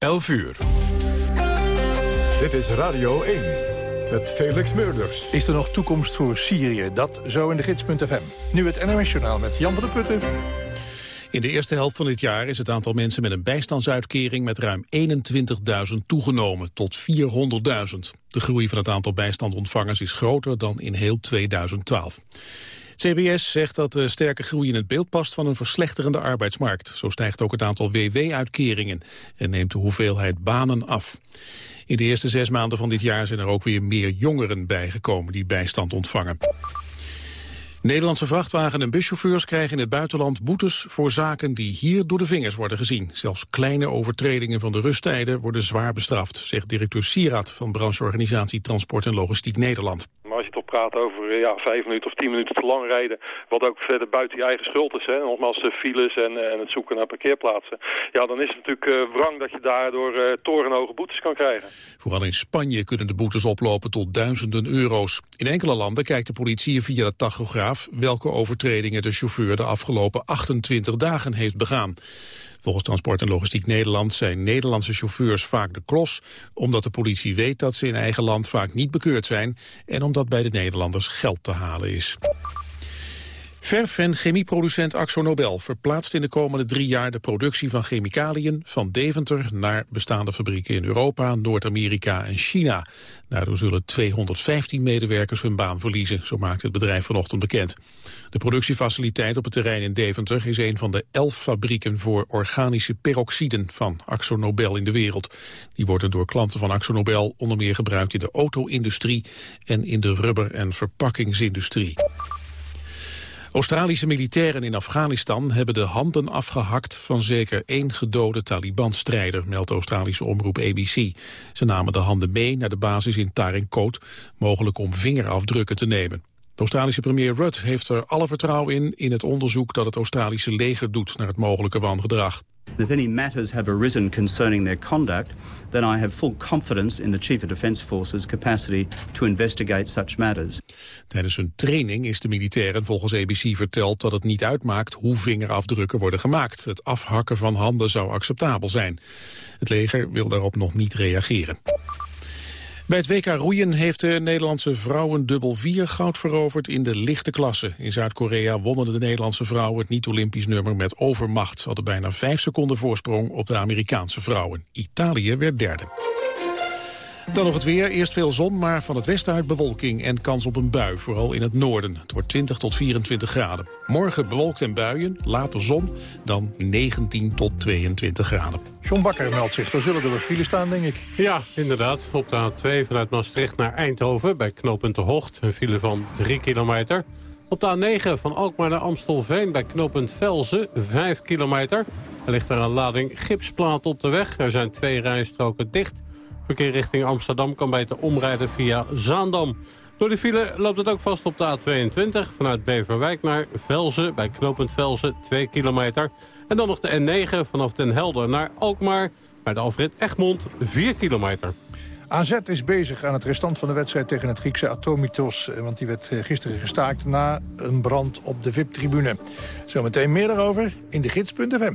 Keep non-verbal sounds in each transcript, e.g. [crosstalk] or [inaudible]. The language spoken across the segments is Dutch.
11 uur. Dit is Radio 1 met Felix Meurders. Is er nog toekomst voor Syrië? Dat zo in de gids.fm. Nu het NOS Journaal met Jan van der Putten. In de eerste helft van dit jaar is het aantal mensen met een bijstandsuitkering met ruim 21.000 toegenomen tot 400.000. De groei van het aantal bijstandontvangers is groter dan in heel 2012. CBS zegt dat de sterke groei in het beeld past van een verslechterende arbeidsmarkt. Zo stijgt ook het aantal WW-uitkeringen en neemt de hoeveelheid banen af. In de eerste zes maanden van dit jaar zijn er ook weer meer jongeren bijgekomen die bijstand ontvangen. Nederlandse vrachtwagen- en buschauffeurs krijgen in het buitenland boetes voor zaken die hier door de vingers worden gezien. Zelfs kleine overtredingen van de rusttijden worden zwaar bestraft, zegt directeur Sieraad van brancheorganisatie Transport en Logistiek Nederland praat over eh, ja, vijf minuten of tien minuten te lang rijden. Wat ook verder buiten je eigen schuld is. Hè. Nogmaals, de files en, eh, en het zoeken naar parkeerplaatsen. Ja, dan is het natuurlijk uh, wrang dat je daardoor torenhoge boetes kan krijgen. Vooral in Spanje kunnen de boetes oplopen tot duizenden euro's. In enkele landen kijkt de politie via de tachograaf welke overtredingen de chauffeur de afgelopen 28 dagen heeft begaan. Volgens Transport en Logistiek Nederland zijn Nederlandse chauffeurs vaak de klos, omdat de politie weet dat ze in eigen land vaak niet bekeurd zijn en omdat bij de Nederlanders geld te halen is. Verf- en chemieproducent Axo Nobel verplaatst in de komende drie jaar de productie van chemicaliën van Deventer naar bestaande fabrieken in Europa, Noord-Amerika en China. Daardoor zullen 215 medewerkers hun baan verliezen, zo maakt het bedrijf vanochtend bekend. De productiefaciliteit op het terrein in Deventer is een van de elf fabrieken voor organische peroxiden van Axo Nobel in de wereld. Die worden door klanten van Axo Nobel onder meer gebruikt in de auto-industrie en in de rubber- en verpakkingsindustrie. Australische militairen in Afghanistan hebben de handen afgehakt van zeker één gedode Taliban-strijder, meldt Australische omroep ABC. Ze namen de handen mee naar de basis in Tarinkot, mogelijk om vingerafdrukken te nemen. De Australische premier Rudd heeft er alle vertrouwen in in het onderzoek dat het Australische leger doet naar het mogelijke wangedrag. If any matters have arisen concerning their conduct, then I have full confidence in the Chief of Defence Forces capacity to investigate such matters. Tijdens hun training is de militairen volgens ABC verteld dat het niet uitmaakt hoe vingerafdrukken worden gemaakt. Het afhakken van handen zou acceptabel zijn. Het leger wil daarop nog niet reageren. Bij het WK roeien heeft de Nederlandse vrouwen dubbel 4 goud veroverd in de lichte klasse. In Zuid-Korea wonnen de Nederlandse vrouwen het niet-Olympisch nummer met overmacht. Ze hadden bijna 5 seconden voorsprong op de Amerikaanse vrouwen. Italië werd derde. Dan nog het weer. Eerst veel zon, maar van het westen uit bewolking en kans op een bui, vooral in het noorden. Het wordt 20 tot 24 graden. Morgen bewolkt en buien, later zon, dan 19 tot 22 graden. John Bakker meldt zich. Er zullen er weer file staan, denk ik. Ja, inderdaad. Op de A2 vanuit Maastricht naar Eindhoven... bij knooppunt De Hocht, een file van 3 kilometer. Op de A9 van Alkmaar naar Amstelveen bij knooppunt Velzen, 5 kilometer. Er ligt er een lading gipsplaat op de weg. Er zijn twee rijstroken dicht... Verkeer richting Amsterdam kan beter omrijden via Zaandam. Door de file loopt het ook vast op de A22 vanuit Beverwijk naar Velzen... bij knooppunt Velzen, 2 kilometer. En dan nog de N9 vanaf Den Helder naar Alkmaar... bij de afrit Egmond, 4 kilometer. AZ is bezig aan het restant van de wedstrijd tegen het Griekse Atomitos. Eh, want die werd eh, gisteren gestaakt na een brand op de VIP-tribune. Zometeen meer daarover in de gids.fm.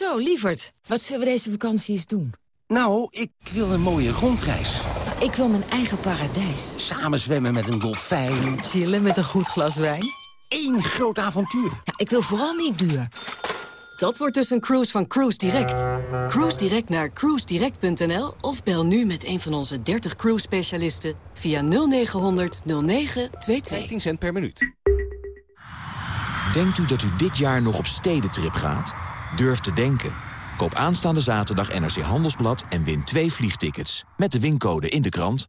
Zo, lieverd, wat zullen we deze vakantie eens doen? Nou, ik wil een mooie rondreis. Ik wil mijn eigen paradijs. Samen zwemmen met een dolfijn. Chillen met een goed glas wijn. Eén groot avontuur. Ja, ik wil vooral niet duur. Dat wordt dus een cruise van Cruise Direct. Cruise Direct naar cruisedirect.nl of bel nu met een van onze 30 cruise specialisten via 0900 0922. 15 cent per minuut. Denkt u dat u dit jaar nog op stedentrip gaat? Durf te denken. Koop aanstaande zaterdag NRC Handelsblad en win twee vliegtickets. Met de wincode in de krant.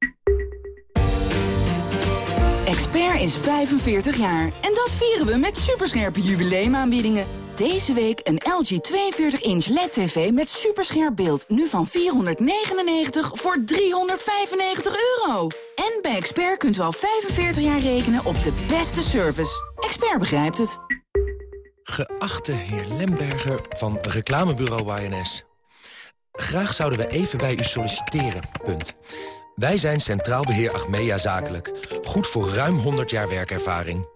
Expert is 45 jaar en dat vieren we met superscherpe jubileumaanbiedingen. deze week een LG 42-inch LED-TV met superscherp beeld. Nu van 499 voor 395 euro. En bij Expert kunt u al 45 jaar rekenen op de beste service. Expert begrijpt het. Geachte heer Lemberger van reclamebureau YNS. Graag zouden we even bij u solliciteren. Punt. Wij zijn Centraal Beheer Achmea Zakelijk. Goed voor ruim 100 jaar werkervaring.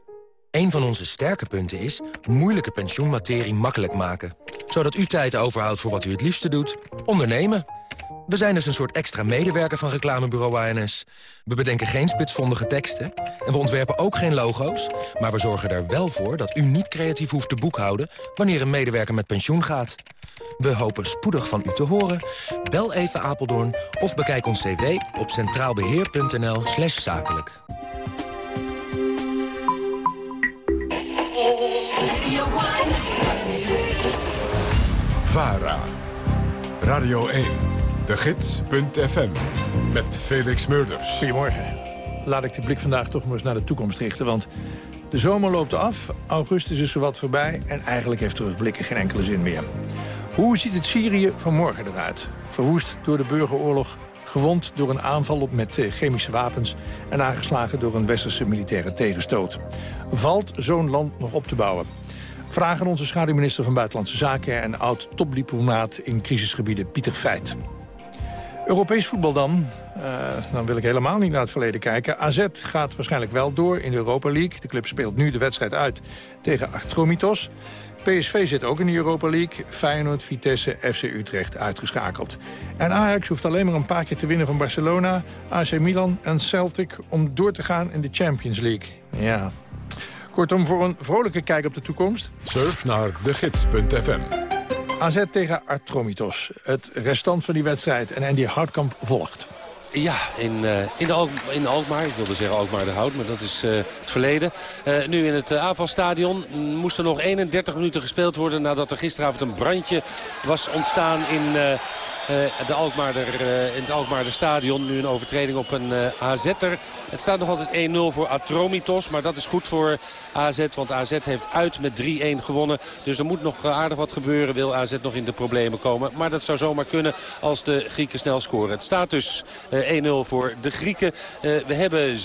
Een van onze sterke punten is moeilijke pensioenmaterie makkelijk maken. Zodat u tijd overhoudt voor wat u het liefste doet. Ondernemen. We zijn dus een soort extra medewerker van reclamebureau ANS. We bedenken geen spitsvondige teksten en we ontwerpen ook geen logo's... maar we zorgen er wel voor dat u niet creatief hoeft te boekhouden... wanneer een medewerker met pensioen gaat. We hopen spoedig van u te horen. Bel even Apeldoorn of bekijk ons cv op centraalbeheer.nl slash zakelijk. VARA. Radio 1. De Gids.fm. Met Felix Murders. Goedemorgen. Laat ik de blik vandaag toch maar eens naar de toekomst richten. Want de zomer loopt af, augustus is er wat voorbij... en eigenlijk heeft terugblikken geen enkele zin meer. Hoe ziet het Syrië van morgen eruit? Verwoest door de burgeroorlog, gewond door een aanval op met eh, chemische wapens... en aangeslagen door een westerse militaire tegenstoot. Valt zo'n land nog op te bouwen? Vragen onze schaduwminister van Buitenlandse Zaken... en oud-topdiplomaat in crisisgebieden Pieter Feit. Europees voetbal dan. Uh, dan wil ik helemaal niet naar het verleden kijken. AZ gaat waarschijnlijk wel door in de Europa League. De club speelt nu de wedstrijd uit tegen Achtromitos. PSV zit ook in de Europa League. Feyenoord, Vitesse, FC Utrecht uitgeschakeld. En Ajax hoeft alleen maar een paar keer te winnen van Barcelona... AC Milan en Celtic om door te gaan in de Champions League. Ja. Kortom, voor een vrolijke kijk op de toekomst... Surf naar degids.fm. AZ tegen Artromitos. Het restant van die wedstrijd. En Andy Houtkamp volgt. Ja, in, uh, in, de in Alkmaar. Ik wilde zeggen Alkmaar de Hout, maar dat is uh, het verleden. Uh, nu in het aanvalstadion moest er nog 31 minuten gespeeld worden... nadat er gisteravond een brandje was ontstaan in... Uh, de Alkmaarder, uh, in het Alkmaarder stadion. Nu een overtreding op een uh, AZ'er. Het staat nog altijd 1-0 voor Atromitos. Maar dat is goed voor AZ. Want AZ heeft uit met 3-1 gewonnen. Dus er moet nog aardig wat gebeuren. Wil AZ nog in de problemen komen. Maar dat zou zomaar kunnen als de Grieken snel scoren. Het staat dus 1-0 voor de Grieken. we hebben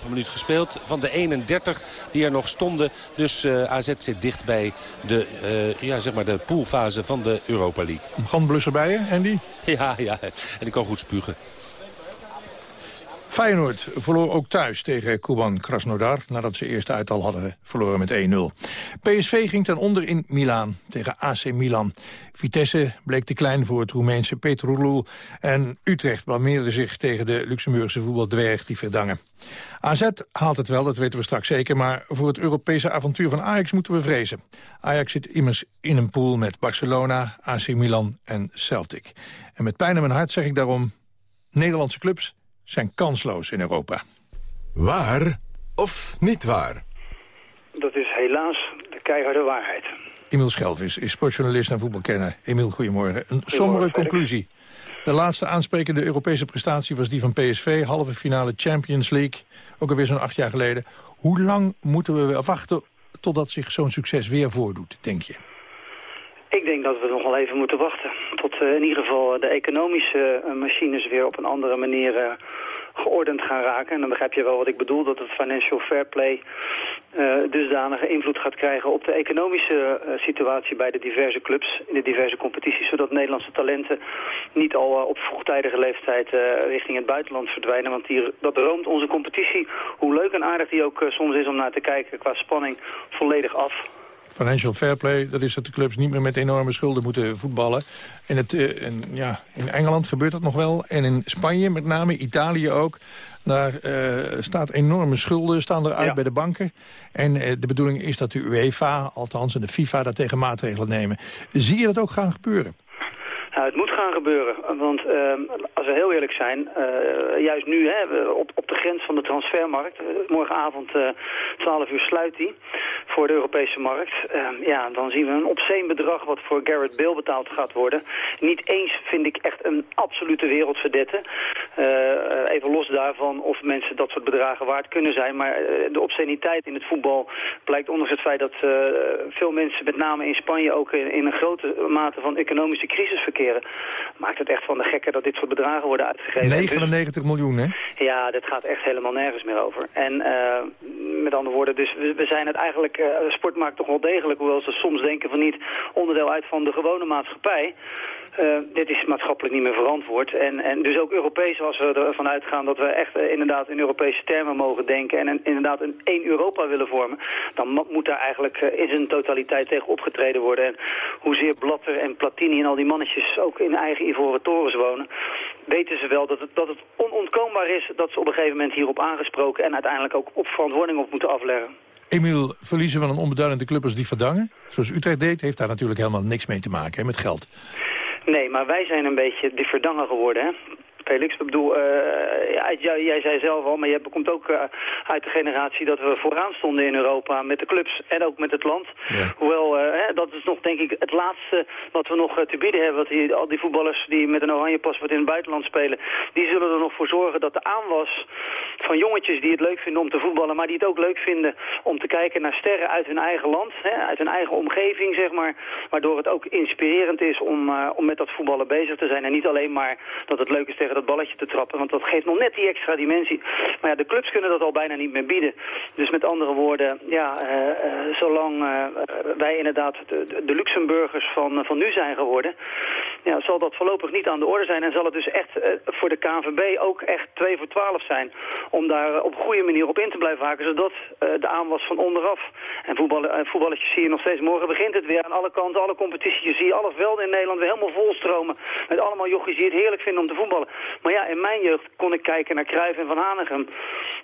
7,5 minuut gespeeld. Van de 31 die er nog stonden. Dus AZ zit dicht bij de, ja, zeg maar de poolfase van de Europa League. Begon blusser bij je, Andy? [laughs] Ja, ja. En ik kan goed spugen. Feyenoord verloor ook thuis tegen Kuban Krasnodar... nadat ze eerst uit al hadden verloren met 1-0. PSV ging ten onder in Milaan tegen AC Milan. Vitesse bleek te klein voor het Roemeense Petrolul... en Utrecht blameerde zich tegen de Luxemburgse voetbaldwerg die verdangen. AZ haalt het wel, dat weten we straks zeker... maar voor het Europese avontuur van Ajax moeten we vrezen. Ajax zit immers in een pool met Barcelona, AC Milan en Celtic. En met pijn in mijn hart zeg ik daarom... Nederlandse clubs zijn kansloos in Europa. Waar of niet waar? Dat is helaas de keiharde waarheid. Emiel Schelvis is sportjournalist en voetbalkenner. Emiel, goedemorgen. Een sombere conclusie. De laatste aansprekende Europese prestatie was die van PSV. Halve finale Champions League. Ook alweer zo'n acht jaar geleden. Hoe lang moeten we wachten totdat zich zo'n succes weer voordoet, denk je? Ik denk dat we nog wel even moeten wachten. Tot uh, in ieder geval de economische uh, machines weer op een andere manier geordend gaan raken. En dan begrijp je wel wat ik bedoel, dat het financial fair play dusdanige invloed gaat krijgen op de economische situatie bij de diverse clubs in de diverse competities. Zodat Nederlandse talenten niet al op vroegtijdige leeftijd richting het buitenland verdwijnen. Want die, dat roomt onze competitie, hoe leuk en aardig die ook soms is om naar te kijken qua spanning, volledig af. Financial fair play, dat is dat de clubs niet meer met enorme schulden moeten voetballen. In, het, uh, in, ja, in Engeland gebeurt dat nog wel. En in Spanje met name, Italië ook. Daar uh, staat enorme schulden, staan eruit ja. bij de banken. En uh, de bedoeling is dat de UEFA, althans en de FIFA, daar tegen maatregelen nemen. Zie je dat ook gaan gebeuren? Nou, het moet gaan gebeuren. Want ehm, als we heel eerlijk zijn, eh, juist nu hè, op, op de grens van de transfermarkt, eh, morgenavond eh 12 uur sluit die voor de Europese markt. Ehm, ja, dan zien we een obscene bedrag wat voor Garrett Bale betaald gaat worden. Niet eens vind ik echt een absolute wereldverdette. Eh, even los daarvan of mensen dat soort bedragen waard kunnen zijn. Maar eh, de obsceniteit in het voetbal blijkt ondanks het feit dat eh, veel mensen, met name in Spanje, ook in, in een grote mate van economische crisis verkeren. Maakt het echt van de gekken dat dit soort bedragen worden uitgegeven. En dus- 99 miljoen, hè? ja, dat gaat echt helemaal nergens meer over. En eh, met andere woorden, dus we, we zijn het eigenlijk, eh, sport maakt toch wel degelijk, hoewel ze soms denken van niet, onderdeel uit van de gewone maatschappij. Eh, dit is maatschappelijk niet meer verantwoord. En, en dus ook Europees, als we ervan uitgaan dat we echt eh, inderdaad in Europese termen mogen denken... en inderdaad een één Europa willen vormen... dan mo- moet daar eigenlijk eh, in zijn totaliteit tegen opgetreden worden. En hoezeer Blatter en Platini en al die mannetjes ook in eigen ivoren torens wonen... weten ze wel dat het, dat het onontkoombaar is dat ze op een gegeven moment hierop aangesproken... en uiteindelijk ook op verantwoording op moeten afleggen. Emiel, verliezen van een onbeduidende club als die Verdangen... zoals Utrecht deed, heeft daar natuurlijk helemaal niks mee te maken, hè, met geld. Nee, maar wij zijn een beetje de verdanger geworden? Felix, ik bedoel, eh, jij, jij zei zelf al, maar je komt ook eh, uit de generatie dat we vooraan stonden in Europa met de clubs en ook met het land. Hoewel, eh, hè, dat is nog denk ik het laatste wat we nog te bieden hebben. Want die, al die voetballers die met een oranje paspoort in het buitenland spelen, die zullen er nog voor zorgen dat de aanwas van jongetjes die het leuk vinden om te voetballen, maar die het ook leuk vinden om te kijken naar sterren uit hun eigen land, hè, uit hun eigen omgeving, zeg maar. Waardoor het ook inspirerend is om, om met dat voetballen bezig te zijn. En niet alleen maar dat het leuk is tegen dat balletje te trappen, want dat geeft nog net die extra dimensie. Maar ja, de clubs kunnen dat al bijna niet meer bieden. Dus met andere woorden, ja, eh, eh, zolang eh, wij inderdaad de, Luxemburgers van, van nu zijn geworden, ja, zal dat voorlopig niet aan de orde zijn. En zal het dus echt voor de KNVB ook echt 2 voor 12 zijn. Om daar op een goede manier op in te blijven haken. Zodat de aanwas van onderaf. En voetballen, voetballetjes zie je nog steeds. Morgen begint het weer aan alle kanten, alle competities. Zie je alle velden in Nederland weer helemaal volstromen. Met allemaal jochies die het heerlijk vinden om te voetballen. Maar ja, in mijn jeugd kon ik kijken naar Cruijff en Van Hanegem.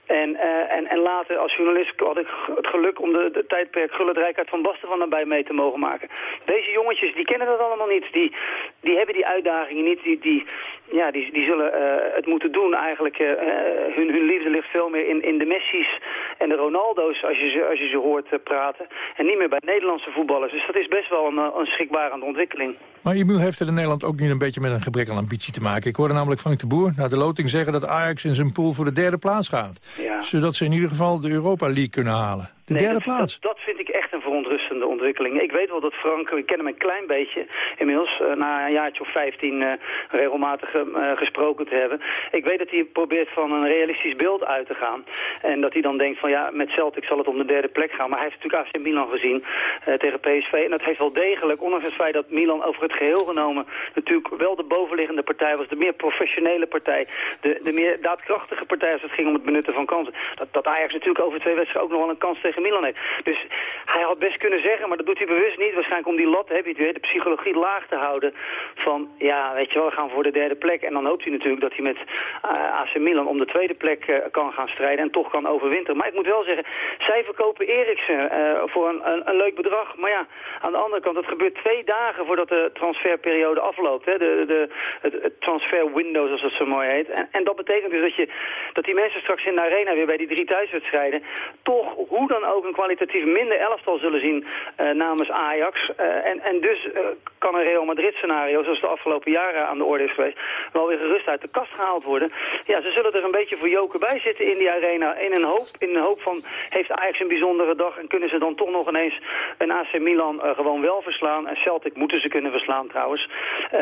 En, eh, en, en later als journalist had ik het geluk om de, tijdperk Gullit Rijkaard van Basten van nabij mee te mogen maken. Deze jongetjes, die kennen dat allemaal niet. Die, die hebben die uitdagingen niet. Die, die, ja, die, die zullen eh, het moeten doen eigenlijk. eh, hun, hun liefde ligt veel meer in, in de Messi's en de Ronaldo's als je ze, als je ze hoort praten. En niet meer bij Nederlandse voetballers. Dus dat is best wel een, een schrikbarende ontwikkeling. Maar Emiel heeft het in Nederland ook niet een beetje met een gebrek aan ambitie te maken. Ik hoorde namelijk Frank de Boer na de loting zeggen dat Ajax in zijn pool voor de derde plaats gaat. Ja. Zodat ze in ieder geval de Europa League kunnen halen. De Nee, derde dat, plaats. Dat, dat vind ik echt een verontrustende ontwikkeling. Ik weet wel dat Frank, ik ken hem een klein beetje inmiddels, eh, na een jaartje of 15 eh, regelmatig eh, gesproken te hebben. Ik weet dat hij probeert van een realistisch beeld uit te gaan. En dat hij dan denkt van ja, met Celtic zal het om de derde plek gaan. Maar hij heeft natuurlijk AC Milan gezien tegen PSV. En dat heeft wel degelijk, ondanks het feit dat Milan over het geheel genomen natuurlijk wel de bovenliggende partij was. De meer professionele partij. De, de meer daadkrachtige partij als het ging om het benutten van kansen. Dat, dat Ajax natuurlijk over twee wedstrijden ook nog wel een kans tegen Milan heeft. Dus hij had best kunnen zeggen, maar dat doet hij bewust niet. Waarschijnlijk om die lat, heb je weer, de psychologie laag te houden. Van, ja, weet je wel, we gaan voor de derde plek. En dan hoopt hij natuurlijk dat hij met eh, AC Milan om de tweede plek eh, kan gaan strijden. En toch kan overwinteren. Maar ik moet wel zeggen, zij verkopen Eriksen eh, voor een, een, een leuk bedrag. Maar ja, aan de andere kant, het gebeurt twee dagen voordat de transferperiode afloopt. Hè? De, de, het, transfer window, zoals het zo mooi heet. En, en dat betekent dus dat, je, dat die mensen straks in de arena weer bij die drie thuiswedstrijden... toch hoe dan ook een kwalitatief minder elftal zullen zien namens Ajax. Eh, en, en dus eh, kan een Real Madrid scenario, zoals de afgelopen jaren aan de orde is geweest... wel weer gerust uit de kast gehaald worden. Ja, ze zullen er een beetje voor joken bij zitten in die arena. In een hoop, in een hoop van, heeft Ajax een bijzondere dag... en kunnen ze dan toch nog ineens een AC Milan eh, gewoon wel verslaan. En Celtic moeten ze kunnen verslaan trouwens. Eh,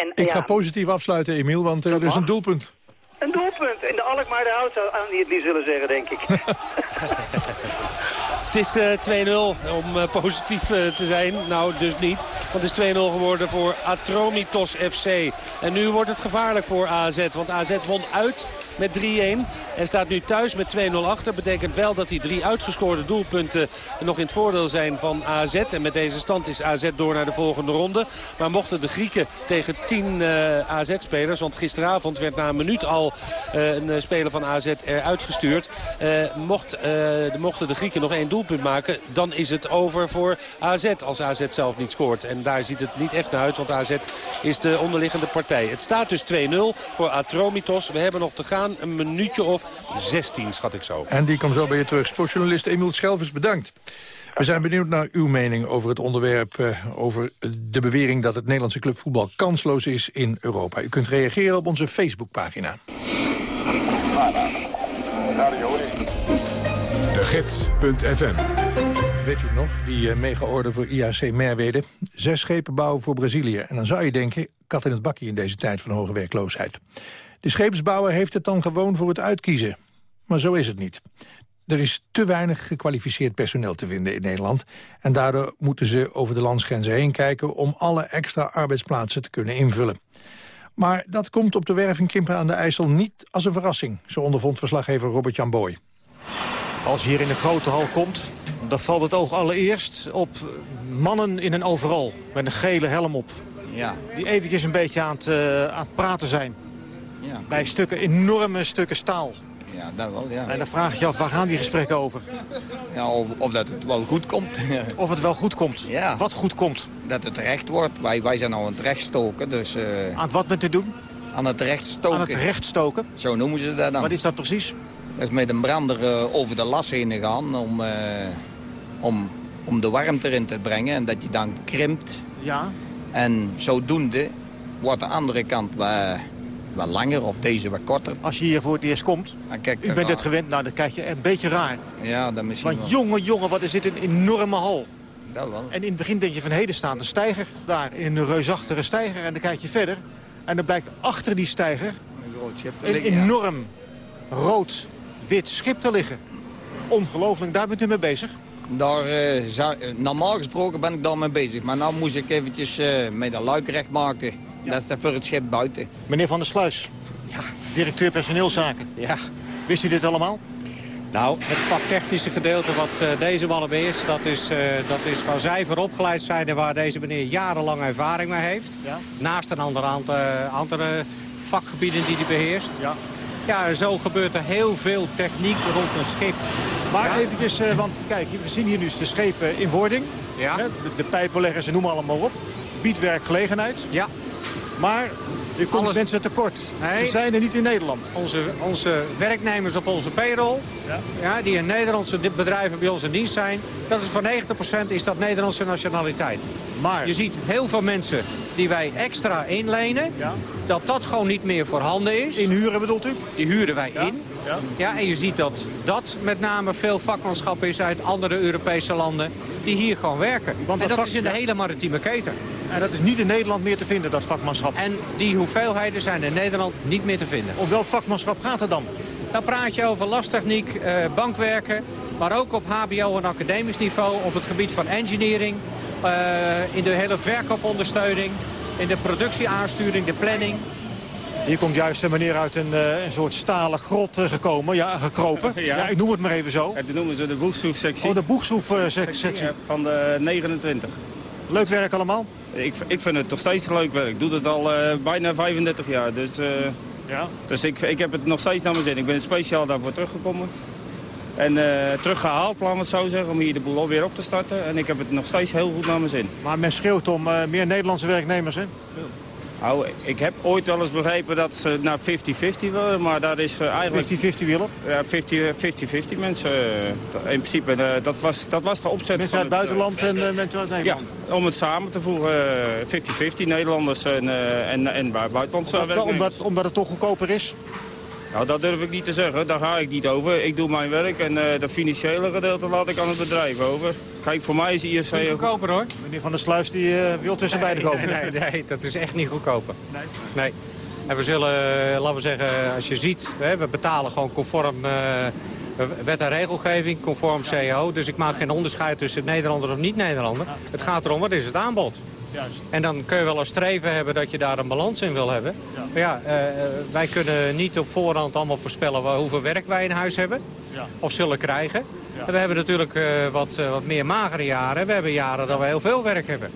en, Ik ja, ga positief afsluiten, Emiel, want eh, er is een doelpunt. een doelpunt. In de Alkmaar de hout aan die het niet zullen zeggen, denk ik. [laughs] Het is eh, 2-0 om eh, positief eh, te zijn. Nou, dus niet. Want het is 2-0 geworden voor Atromitos FC. En nu wordt het gevaarlijk voor AZ. Want AZ won uit met 3-1. En staat nu thuis met 2-0 achter. Betekent wel dat die drie uitgescoorde doelpunten nog in het voordeel zijn van AZ. En met deze stand is AZ door naar de volgende ronde. Maar mochten de Grieken tegen 10 AZ-spelers... want gisteravond werd na een minuut al een speler van AZ eruit gestuurd... mocht, mochten de Grieken nog één doelpunt maken... dan is het over voor AZ als AZ zelf niet scoort. En daar ziet het niet echt naar uit, want AZ is de onderliggende partij. Het staat dus 2-0 voor Atromitos. We hebben nog te gaan een minuutje of 16, schat ik zo. En die komt zo bij je terug. Sportjournalist Emiel Schelvers, bedankt. We zijn benieuwd naar uw mening over het onderwerp... Eh, over de bewering dat het Nederlandse clubvoetbal kansloos is in Europa. U kunt reageren op onze Facebookpagina. De Gids.fm Weet u nog, die uh, mega-orde voor IAC Merwede. Zes schepen bouwen voor Brazilië. En dan zou je denken, kat in het bakje in deze tijd van hoge werkloosheid. De scheepsbouwer heeft het dan gewoon voor het uitkiezen. Maar zo is het niet. Er is te weinig gekwalificeerd personeel te vinden in Nederland. En daardoor moeten ze over de landsgrenzen heen kijken... om alle extra arbeidsplaatsen te kunnen invullen. Maar dat komt op de werf in Krimpen aan de IJssel niet als een verrassing. Zo ondervond verslaggever Robert-Jan Boy. Als je hier in de grote hal komt, dan valt het oog allereerst op mannen in een overal. Met een gele helm op. Ja. Die eventjes een beetje aan het, uh, aan het praten zijn. Ja, Bij stukken, enorme stukken staal. Ja, dat wel, ja. En dan vraag je je af, waar gaan die gesprekken over? Ja, of, of dat het wel goed komt. [laughs] of het wel goed komt? Ja. Wat goed komt? Dat het recht wordt. Wij, wij zijn al aan het rechtstoken, dus... Uh... Aan het wat met te doen? Aan het rechtstoken. Aan het rechtstoken? Zo noemen ze dat dan. Wat is dat precies? Dat is met een brander uh, over de las heen gegaan om, uh, om, om de warmte erin te brengen. En dat je dan krimpt. Ja. En zodoende wordt de andere kant wel, wel langer of deze wat korter. Als je hier voor het eerst komt, kijk, u bent het gewend, nou dan kijk je een beetje raar. Ja, dat misschien Want jongen, jongen, wat is dit een enorme hal. Dat wel. En in het begin denk je van, heden staat een stijger daar, in een reusachtige stijger. En dan kijk je verder en dan blijkt achter die stijger een enorm rood wit schip te liggen. Ongelooflijk, daar bent u mee bezig? Daar, uh, zou, normaal gesproken ben ik daar mee bezig. Maar nu moest ik eventjes uh, met de luik recht maken. Dat is voor het schip buiten. Meneer Van der Sluis, ja. directeur personeelszaken. Ja. Wist u dit allemaal? Nou, het vaktechnische gedeelte wat uh, deze mannen beheerst... Dat is, dat is waar zij voor opgeleid zijn en waar deze meneer jarenlang ervaring mee heeft. Ja. Naast een andere, andere vakgebieden die hij beheerst. Ja. Ja, zo gebeurt er heel veel techniek rond een schip. Maar ja. eventjes, uh, want kijk, we zien hier nu de schepen in wording. Ja. De, de pijpenleggers, ze noemen allemaal op. Biedt werkgelegenheid. Ja. Maar u komt Alles... mensen tekort. Nee. Ze zijn er niet in Nederland. Onze, onze werknemers op onze payroll, ja. Ja, die in Nederlandse bedrijven bij ons in dienst zijn... dat is voor 90% is dat Nederlandse nationaliteit. Maar je ziet heel veel mensen die wij extra inlenen... Ja. dat dat gewoon niet meer voorhanden is. Inhuren bedoelt u? Die huren wij ja. in. Ja. ja, en je ziet dat dat met name veel vakmanschap is uit andere Europese landen... die hier gewoon werken. Want en dat vak... is in de hele maritieme keten. En dat is niet in Nederland meer te vinden, dat vakmanschap. En die hoeveelheden zijn in Nederland niet meer te vinden. Om welk vakmanschap gaat het dan? Dan praat je over lasttechniek, eh, bankwerken... maar ook op hbo en academisch niveau, op het gebied van engineering... Uh, in de hele verkoopondersteuning, in de productieaansturing, de planning. Hier komt juist een meneer uit een, uh, een soort stalen grot gekomen, ja, gekropen. [laughs] Ja. ja. ik noem het maar even zo. Ja, dat noemen ze de boegschroefsectie. Oh, de boegschroefsectie. van de 29. Leuk werk allemaal? Ik, ik vind het toch steeds leuk werk. Ik doe het al uh, bijna 35 jaar. Dus, ja. dus ik, ik heb het nog steeds naar mijn zin. Ik ben speciaal daarvoor teruggekomen. En uh, teruggehaald, laten we het zo zeggen, om hier de boel alweer op te starten. En ik heb het nog steeds heel goed naar mijn zin. Maar men schreeuwt om uh, meer Nederlandse werknemers, hè? Nou, ik heb ooit wel eens begrepen dat ze naar 50-50 willen, maar daar is uh, eigenlijk... 50-50 willen? Ja, 50-50 mensen. in principe, dat, was, dat was de opzet mensen van... uit het buitenland en mensen uit Nederland? Ja, om het samen te voegen. 50-50 Nederlanders en, en, en buitenlandse werknemers. Omdat, omdat het toch goedkoper is? Nou, dat durf ik niet te zeggen. Daar ga ik niet over. Ik doe mijn werk en uh, de financiële gedeelte laat ik aan het bedrijf over. Kijk, voor mij is IRC... Niet goedkoper hoor. Meneer Van der Sluis die, uh, wil tussen nee, beiden komen. Nee, nee, nee, dat is echt niet goedkoper. Nee? Nee. En we zullen, laten we zeggen, als je ziet, hè, we betalen gewoon conform uh, wet en regelgeving, conform CEO. Dus ik maak geen onderscheid tussen Nederlander of niet-Nederlander. Het gaat erom, wat is het aanbod? Juist. En dan kun je wel een streven hebben dat je daar een balans in wil hebben. Maar ja, eh, eh, wij kunnen niet op voorhand allemaal voorspellen hoeveel werk wij in huis hebben. Ja. Of zullen krijgen. En we hebben natuurlijk eh, wat, eh, wat meer magere jaren. We hebben jaren dat we heel veel werk hebben.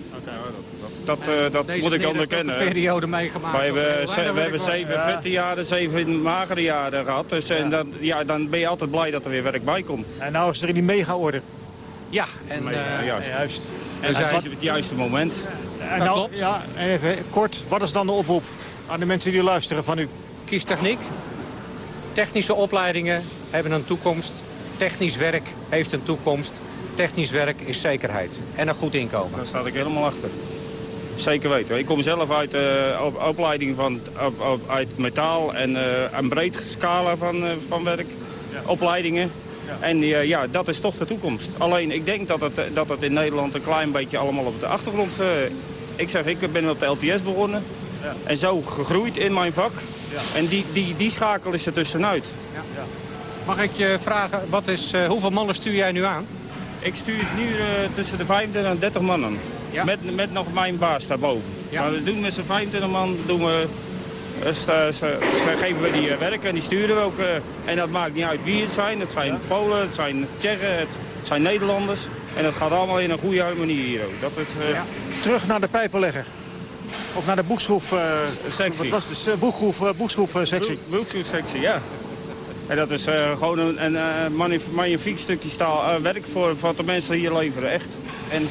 Dat, eh, dat Deze moet ik onderkennen. periode meegemaakt Wij dat hebben, ze- we hebben zeven Ja. vette jaren, zeven magere jaren gehad. Dus en dan, ja, dan ben je altijd blij dat er weer werk bij komt. En nou is er in die mega-orde. Ja, en, ja, eh, juist. Juist. En dat zijn- is op het juiste moment. En nou, Ja, en even kort, wat is dan de oproep aan de mensen die luisteren van u? Kies techniek. Technische opleidingen hebben een toekomst. Technisch werk heeft een toekomst. Technisch werk is zekerheid. En een goed inkomen. Daar sta ik helemaal achter. Zeker weten. Ik kom zelf uit uh, op, opleiding van, op, op, uit metaal en uh, een breed scala van, uh, van werk. Opleidingen. En uh, ja, dat is toch de toekomst. Alleen, ik denk dat het, dat het in Nederland een klein beetje allemaal op de achtergrond... Ge... Ik zeg, ik ben op de LTS begonnen. Ja. En zo gegroeid in mijn vak. Ja. En die, die, die schakel is er tussenuit. Mag ik je vragen, wat is, uh, hoeveel mannen stuur jij nu aan? Ik stuur nu uh, tussen de 25 en 30 mannen. Ja. Met, met nog mijn baas daarboven. Ja. Maar we doen met z'n 25 man doen we, uh, sta, geven we die werk en die sturen we ook. en dat maakt niet uit wie het zijn. Het zijn Polen, het zijn Tsjechen, het zijn Nederlanders. En dat gaat allemaal in een goede harmonie hier ook. Dat ja. Terug naar de pijpenlegger. Of naar de boegschroef... sectie. Wat was de boegschroef, boegschroef-sectie? Boegschroef-sectie, ja. En dat is uh, gewoon een, een uh, magnifiek stukje staal uh, werk voor, voor wat de mensen hier leveren, echt. En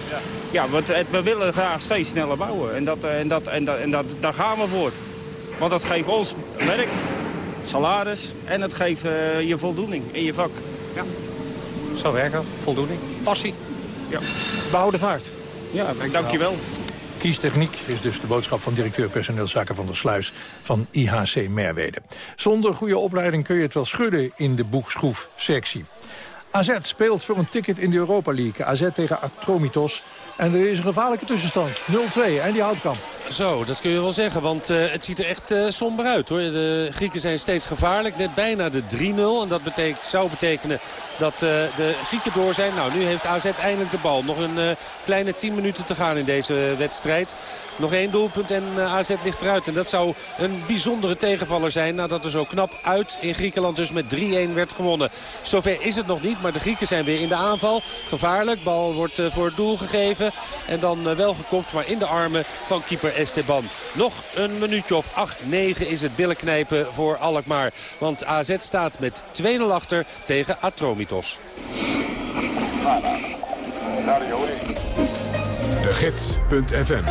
ja, het, we willen graag steeds sneller bouwen. En, dat, en, dat, en, dat, en dat, daar gaan we voor. Want dat geeft ons werk, salaris en het geeft je voldoening in je vak. Ja, zo werken. Voldoening. Passie. Ja. Behouden vaart. Ja, dankjewel. Kiestechniek is dus de boodschap van directeur personeelszaken van der Sluis van IHC Merwede. Zonder goede opleiding kun je het wel schudden in de boekschroefsectie. AZ speelt voor een ticket in de Europa League. AZ tegen Atromitos. En er is een gevaarlijke tussenstand. 0-2 en die houtkamp. Zo, dat kun je wel zeggen, want uh, het ziet er echt uh, somber uit. hoor. De Grieken zijn steeds gevaarlijk, net bijna de 3-0. En dat zou betekenen dat uh, de Grieken door zijn. Nou, nu heeft AZ eindelijk de bal. Nog een kleine 10 minuten te gaan in deze wedstrijd. Nog één doelpunt en AZ ligt eruit. En dat zou een bijzondere tegenvaller zijn nadat er zo knap uit in Griekenland dus met 3-1 werd gewonnen. Zover is het nog niet, maar de Grieken zijn weer in de aanval. Gevaarlijk, bal wordt voor het doel gegeven. En dan wel gekopt, maar in de armen van keeper Esteban. Nog een minuutje of 8, 9 is het billenknijpen voor Alkmaar. Want AZ staat met 2-0 achter tegen Atromitos. De Gids.fm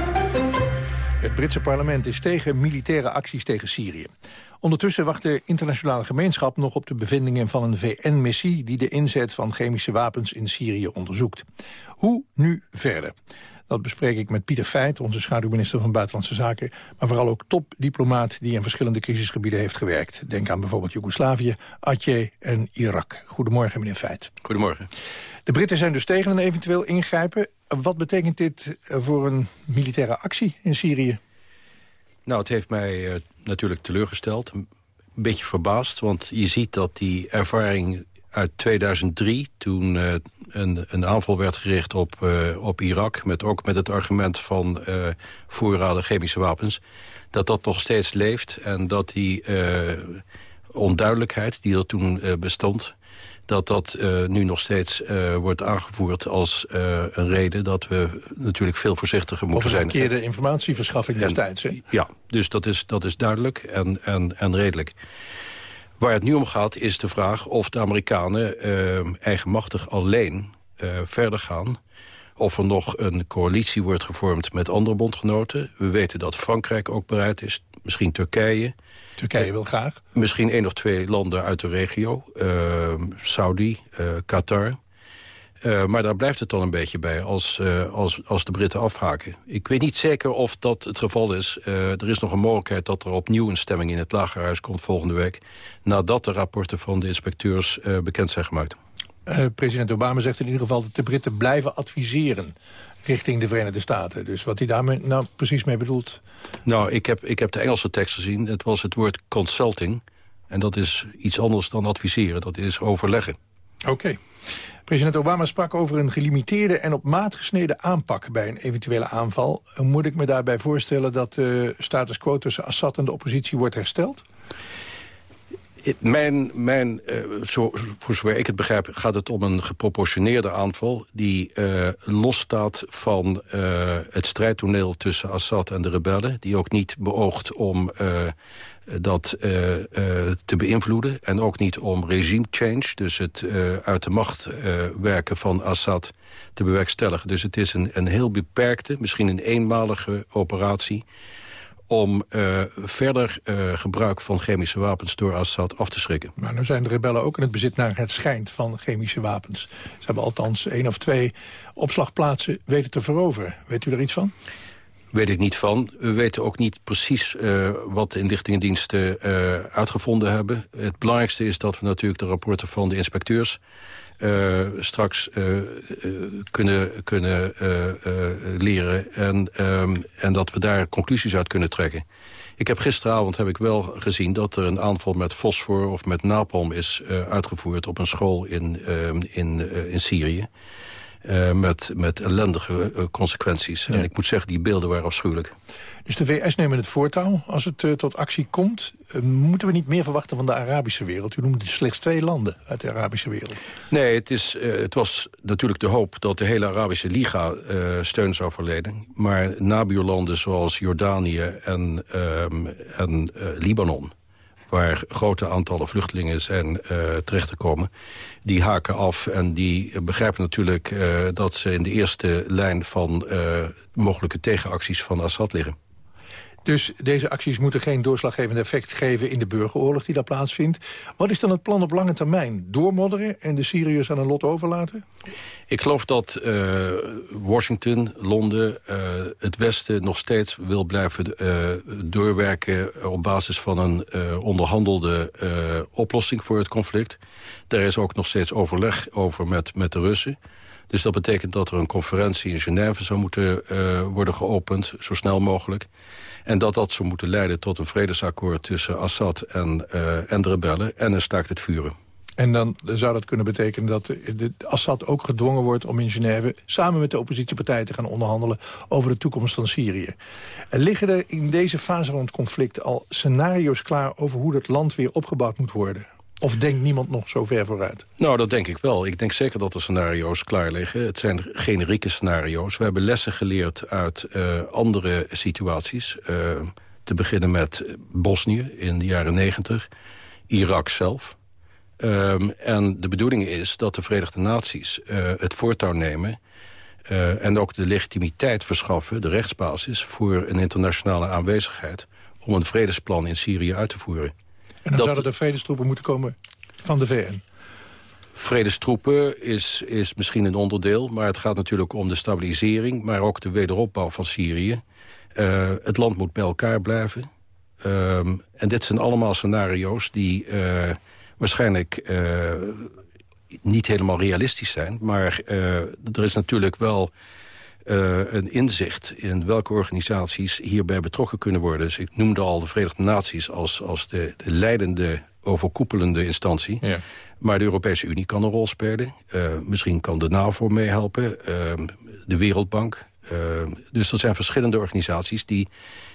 Het Britse parlement is tegen militaire acties tegen Syrië. Ondertussen wacht de internationale gemeenschap nog op de bevindingen van een VN-missie... die de inzet van chemische wapens in Syrië onderzoekt. Hoe nu verder? Dat bespreek ik met Pieter Feit, onze schaduwminister van Buitenlandse Zaken... maar vooral ook topdiplomaat die in verschillende crisisgebieden heeft gewerkt. Denk aan bijvoorbeeld Joegoslavië, Atje en Irak. Goedemorgen, meneer Feit. Goedemorgen. De Britten zijn dus tegen een eventueel ingrijpen. Wat betekent dit voor een militaire actie in Syrië? Nou, het heeft mij uh, natuurlijk teleurgesteld. Een beetje verbaasd, want je ziet dat die ervaring uit 2003... toen uh, een, een, aanval werd gericht op, uh, op Irak... Met, ook met het argument van uh, voorraden chemische wapens... dat dat nog steeds leeft en dat die onduidelijkheid die er toen bestond... dat dat nu nog steeds wordt aangevoerd als een reden... dat we natuurlijk veel voorzichtiger moeten Over zijn. verkeerde informatieverschaffing destijds, hè? Ja, dus dat is, dat is duidelijk en, en, en redelijk. Waar het nu om gaat is de vraag of de Amerikanen uh, eigenmachtig alleen uh, verder gaan. Of er nog een coalitie wordt gevormd met andere bondgenoten. We weten dat Frankrijk ook bereid is, misschien Turkije. Turkije wil graag. Misschien één of twee landen uit de regio. Uh, Saudi, Qatar. Uh, maar daar blijft het dan een beetje bij als, uh, als, als de Britten afhaken. Ik weet niet zeker of dat het geval is. Uh, er is nog een mogelijkheid dat er opnieuw een stemming in het Lagerhuis komt volgende week... nadat de rapporten van de inspecteurs bekend zijn gemaakt. president Obama zegt in ieder geval dat de Britten blijven adviseren richting de Verenigde Staten. Dus wat hij daarmee nou precies mee bedoelt... Nou, ik heb, ik heb de Engelse tekst gezien. Het was het woord consulting. En dat is iets anders dan adviseren. Dat is overleggen. Oké. President Obama sprak over een gelimiteerde en op maat gesneden aanpak bij een eventuele aanval. Moet ik me daarbij voorstellen dat de status quo tussen Assad en de oppositie wordt hersteld? Mijn, mijn, uh, zo, voor zover ik het begrijp, gaat het om een geproportioneerde aanval... die uh, losstaat van het strijdtoneel tussen Assad en de rebellen... die ook niet beoogt om dat te beïnvloeden... en ook niet om regime change, dus het uit de macht werken van Assad te bewerkstelligen. Dus het is een, een heel beperkte, misschien een eenmalige operatie om verder gebruik van chemische wapens door Assad af te schrikken. Maar nu zijn de rebellen ook in het bezit naar het schijnt van chemische wapens. Ze hebben althans één of twee opslagplaatsen weten te veroveren. Weet u er iets van? Weet ik niet van. We weten ook niet precies uh, wat de inlichtingendiensten uitgevonden hebben. Het belangrijkste is dat we natuurlijk de rapporten van de inspecteurs uh, straks kunnen, kunnen leren. En, um, en dat we daar conclusies uit kunnen trekken. Ik heb gisteravond heb ik wel gezien dat er een aanval met fosfor of met napalm is uitgevoerd op een school in, uh, in, in Syrië. Uh, met, met ellendige uh, consequenties. Ja. En ik moet zeggen, die beelden waren afschuwelijk. Dus de VS nemen het voortouw als het uh, tot actie komt. moeten we niet meer verwachten van de Arabische wereld? U noemde slechts twee landen uit de Arabische wereld. Nee, het, is, het was natuurlijk de hoop dat de hele Arabische Liga steun zou verlenen. Maar nabuurlanden zoals Jordanië en, ehm, en Libanon waar grote aantallen vluchtelingen zijn uh, terechtgekomen... die haken af en die begrijpen natuurlijk uh, dat ze in de eerste lijn... van uh, mogelijke tegenacties van Assad liggen. Dus deze acties moeten geen doorslaggevend effect geven in de burgeroorlog die daar plaatsvindt. Wat is dan het plan op lange termijn? Doormodderen en de Syriërs aan een lot overlaten? Ik geloof dat uh, Washington, Londen, uh, het Westen nog steeds wil blijven uh, doorwerken... op basis van een onderhandelde oplossing voor het conflict. Daar is ook nog steeds overleg over met, met de Russen. Dus dat betekent dat er een conferentie in Genève zou moeten worden geopend, zo snel mogelijk. En dat dat zou moeten leiden tot een vredesakkoord tussen Assad en, uh, en de rebellen... en een staakt het vuren. En dan zou dat kunnen betekenen dat de Assad ook gedwongen wordt om in Genève... samen met de oppositiepartijen te gaan onderhandelen over de toekomst van Syrië. Liggen er in deze fase van het conflict al scenario's klaar... over hoe dat land weer opgebouwd moet worden? Of denkt niemand nog zo ver vooruit? Nou, dat denk ik wel. Ik denk zeker dat er scenario's klaar liggen. Het zijn generieke scenario's. We hebben lessen geleerd uit uh, andere situaties. Uh, te beginnen met Bosnië in de jaren negentig. Irak zelf. Um, en de bedoeling is dat de Verenigde Naties uh, het voortouw nemen... en ook de legitimiteit verschaffen, de rechtsbasis... voor een internationale aanwezigheid... om een vredesplan in Syrië uit te voeren. En dan dat, zouden er vredestroepen moeten komen van de VN? Vredestroepen is, is misschien een onderdeel... maar het gaat natuurlijk om de stabilisering... maar ook de wederopbouw van Syrië. Uh, het land moet bij elkaar blijven. Um, en dit zijn allemaal scenario's die uh, waarschijnlijk uh, niet helemaal realistisch zijn. Maar er is natuurlijk wel uh, een inzicht in welke organisaties hierbij betrokken kunnen worden. Dus ik noemde al de Verenigde Naties als, als de, de leidende, overkoepelende instantie. Ja. Maar de Europese Unie kan een rol spelen. Uh, misschien kan de NAVO meehelpen, uh, de Wereldbank. dus er zijn verschillende organisaties die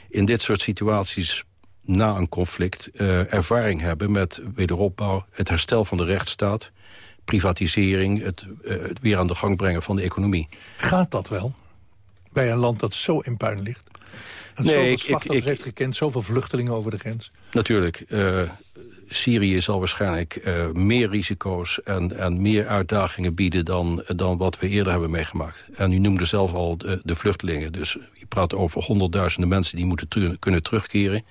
in dit soort situaties na een conflict ervaring hebben met wederopbouw, het herstel van de rechtsstaat privatisering, het, uh, het, weer aan de gang brengen van de economie. Gaat dat wel? Bij een land dat zo in puin ligt? Dat nee, zoveel slachtoffers heeft gekend, zoveel vluchtelingen over de grens. Natuurlijk. Uh, Syrië zal waarschijnlijk uh, meer risico's en, en meer uitdagingen bieden... Dan, dan wat we eerder hebben meegemaakt. En u noemde zelf al de, de vluchtelingen. Dus je praat over honderdduizenden mensen die moeten kunnen terugkeren.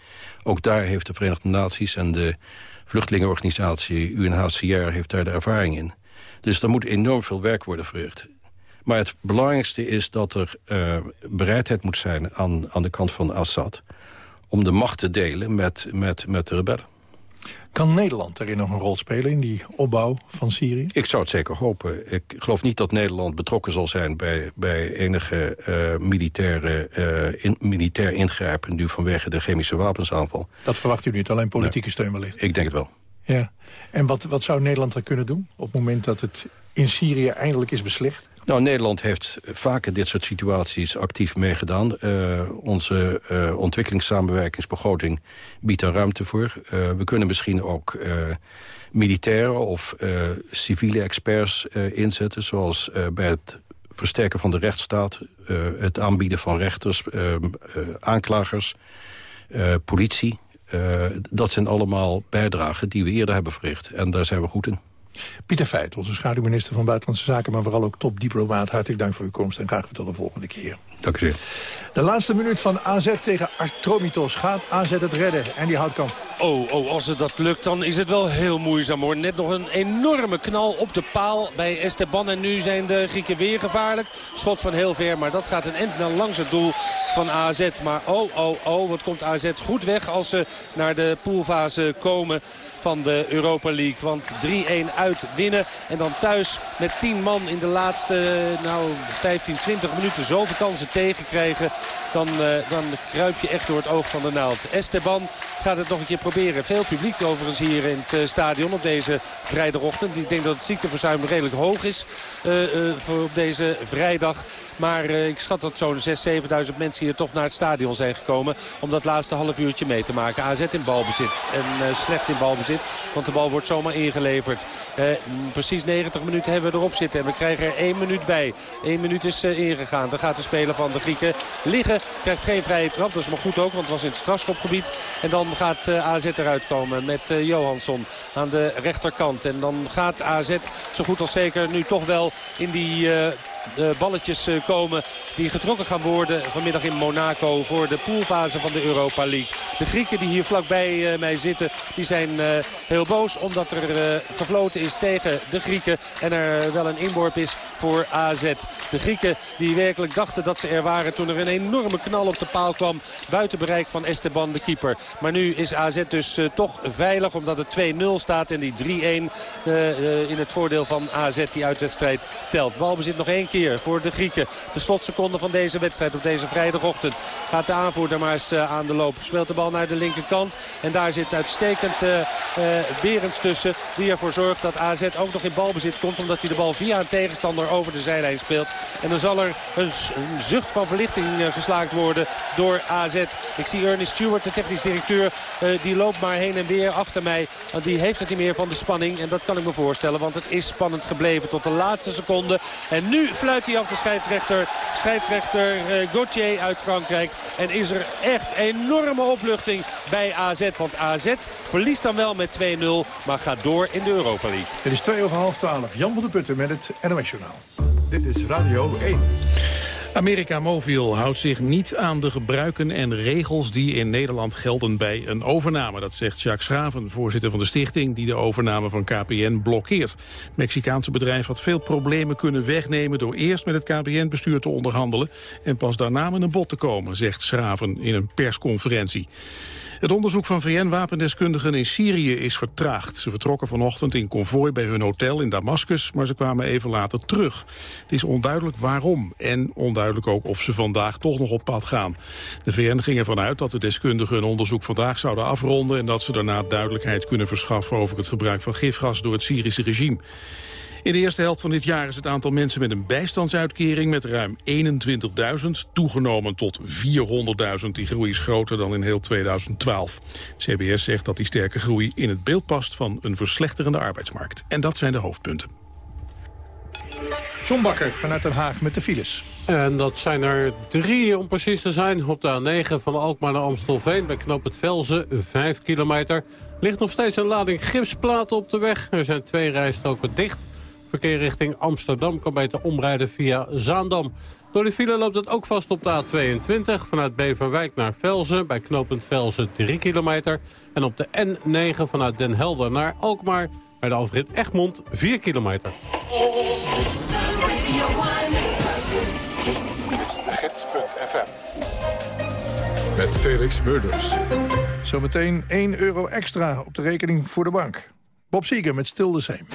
Ook daar heeft de Verenigde Naties en de vluchtelingenorganisatie UNHCR heeft daar de ervaring in. Dus er moet enorm veel werk worden verricht. Maar het belangrijkste is dat er uh, bereidheid moet zijn aan, aan de kant van Assad... om de macht te delen met, met, met de rebellen. Kan Nederland daarin nog een rol spelen in die opbouw van Syrië? Ik zou het zeker hopen. Ik geloof niet dat Nederland betrokken zal zijn bij, bij enige uh, militaire, uh, in, militair ingrijpen... nu vanwege de chemische wapensaanval. Dat verwacht u niet, alleen politieke steun wellicht? Ik denk het wel. Ja. En wat, wat zou Nederland dan kunnen doen op het moment dat het in Syrië eindelijk is beslecht? Nou, Nederland heeft vaker dit soort situaties actief meegedaan. Uh, onze uh, ontwikkelingssamenwerkingsbegroting biedt daar ruimte voor. Uh, we kunnen misschien ook militaire of civiele experts inzetten... zoals bij het versterken van de rechtsstaat... het aanbieden van rechters, aanklagers, politie... dat zijn allemaal bijdragen die we eerder hebben verricht. En daar zijn we goed in. Pieter Feit, onze schaduwminister van Buitenlandse Zaken... maar vooral ook topdiplomaat. Hartelijk dank voor uw komst en graag tot de volgende keer. Dank u De laatste minuut van AZ tegen Artromitos. Gaat AZ het redden? En die houtkamp. Oh, oh, als het dat lukt, dan is het wel heel moeizaam hoor. Net nog een enorme knal op de paal bij Esteban. En nu zijn de Grieken weer gevaarlijk. Schot van heel ver, maar dat gaat een end naar langs het doel van AZ. Maar oh, oh, oh, wat komt AZ goed weg als ze naar de poolfase komen van de Europa League. Want 3-1 uit winnen en dan thuis met 10 man in de laatste nou, 15, 20 minuten zoveel kansen tegenkrijgen. Dan, uh, dan kruip je echt door het oog van de naald. Esteban gaat het nog een keer proberen. Veel publiek overigens hier in het eh, stadion op deze vrijdagochtend. Ik denk dat het ziekteverzuim redelijk hoog is uh, uh, voor op deze vrijdag. Maar ik schat dat zo'n 6.000, 7.000 mensen hier toch naar het stadion zijn gekomen. Om dat laatste half uurtje mee te maken. AZ in balbezit. En slecht in balbezit. Want de bal wordt zomaar ingeleverd. precies 90 minuten hebben we erop zitten. En we krijgen er één minuut bij. Eén minuut is ingegaan. Dan gaat de speler van de Grieken liggen. Krijgt geen vrije trap. Dat is maar goed ook. Want het was in het strafschopgebied. En dan gaat uh, AZ eruit komen met uh, Johansson aan de rechterkant. En dan gaat AZ zo goed als zeker nu toch wel in die uh, de balletjes eh, komen die getrokken gaan worden vanmiddag in Monaco voor de poolfase van de Europa League. De Grieken die hier vlakbij eh, mij zitten, die zijn eh, heel boos omdat er gefloten is tegen de Grieken en er wel een inworp is voor AZ. De Grieken die werkelijk dachten dat ze er waren toen er een enorme knal op de paal kwam buiten bereik van Esteban de keeper. Maar nu is AZ dus toch veilig omdat het 2-0 staat en die 3-1 in het voordeel van AZ die uitwedstrijd telt. Balbezit nog één keer voor de Grieken. De slotseconde van deze wedstrijd op deze vrijdagochtend. Gaat de aanvoerder maar eens eh, aan de loop. Speelt de bal naar de linkerkant. En daar zit uitstekend uh, Berends tussen. Die ervoor zorgt dat AZ ook nog in balbezit komt. Omdat hij de bal via een tegenstander over de zijlijn speelt. En dan zal er een, zucht van verlichting geslaakt worden door AZ. Ik zie Ernest Stewart, de technisch directeur. die loopt maar heen en weer achter mij. Want die heeft het niet meer van de spanning. En dat kan ik me voorstellen. Want het is spannend gebleven tot de laatste seconde. En nu fluit hij af de scheidsrechter. Scheidsrechter uh, Gauthier uit Frankrijk. En is er echt enorme opluchting bij AZ. Want AZ verliest dan wel met 2-0. Maar gaat door in de Europa League. Het is 2 over half 12. Jan van der Putten met het NOS Journaal. Dit is Radio 1. America Mobil houdt zich niet aan de gebruiken en regels die in Nederland gelden bij een overname. Dat zegt Jacques Schraven, voorzitter van de stichting die de overname van KPN blokkeert. Het Mexicaanse bedrijf had veel problemen kunnen wegnemen door eerst met het KPN-bestuur te onderhandelen en pas daarna met een bod te komen, zegt Schraven in een persconferentie. Het onderzoek van VN-wapendeskundigen in Syrië is vertraagd. Ze vertrokken vanochtend in konvooi bij hun hotel in Damascus, maar ze kwamen even later terug. Het is onduidelijk waarom en onduidelijk ook of ze vandaag toch nog op pad gaan. De VN ging ervan uit dat de deskundigen hun onderzoek vandaag zouden afronden en dat ze daarna duidelijkheid kunnen verschaffen over het gebruik van gifgas door het Syrische regime. In de eerste helft van dit jaar is het aantal mensen met een bijstandsuitkering met ruim 21.000 toegenomen tot 400.000. Die groei is groter dan in heel 2012. CBS zegt dat die sterke groei in het beeld past van een verslechterende arbeidsmarkt. En dat zijn de hoofdpunten. John Bakker vanuit Den Haag met de files. En dat zijn er drie om precies te zijn. Op de A9 van Alkmaar naar Amstelveen bij Knoop het Velzen, 5 kilometer. Ligt nog steeds een lading gipsplaten op de weg. Er zijn twee rijstroken dicht. Verkeer richting Amsterdam kan beter omrijden via Zaandam. Door de file loopt het ook vast op de A22 vanuit Beverwijk naar Velzen... bij knooppunt Velzen 3 kilometer. En op de N9 vanuit Den Helder naar Alkmaar... bij de afrit Egmond 4 kilometer. gids.fm met Felix Murders. Zometeen 1 euro extra op de rekening voor de bank. Bob Sieger met Stil de Zeem.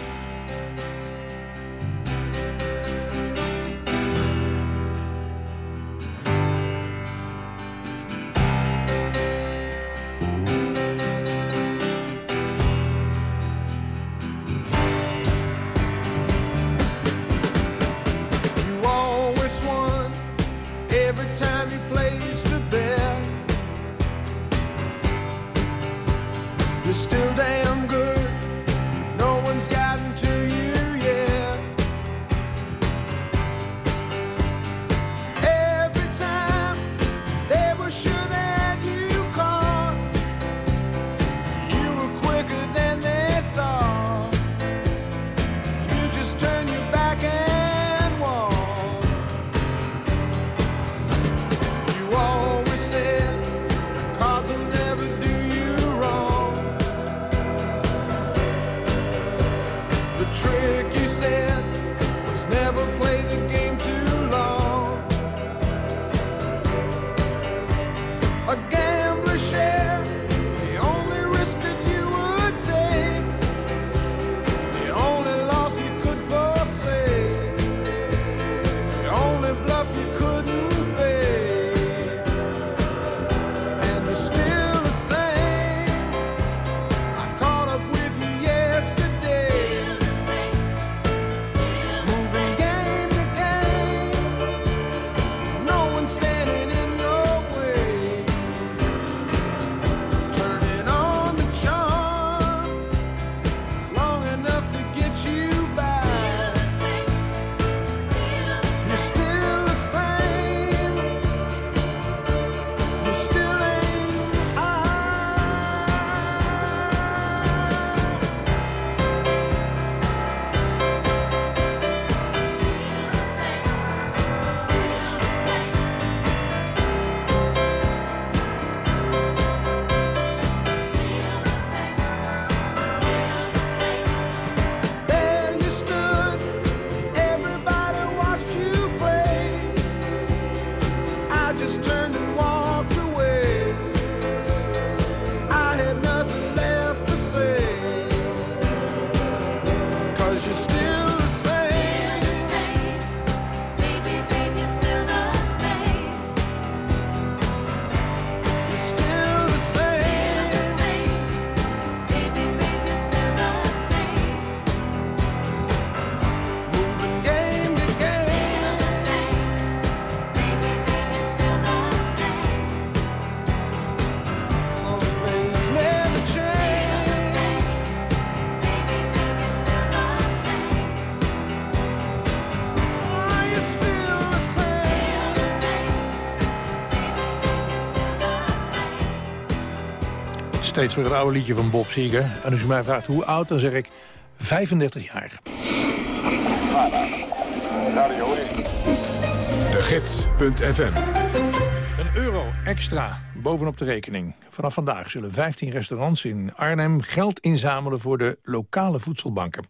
Steeds weer het oude liedje van Bob Seger. En als u mij vraagt hoe oud, dan zeg ik 35 jaar. De Gids.fm Een euro extra bovenop de rekening. Vanaf vandaag zullen 15 restaurants in Arnhem geld inzamelen voor de lokale voedselbanken.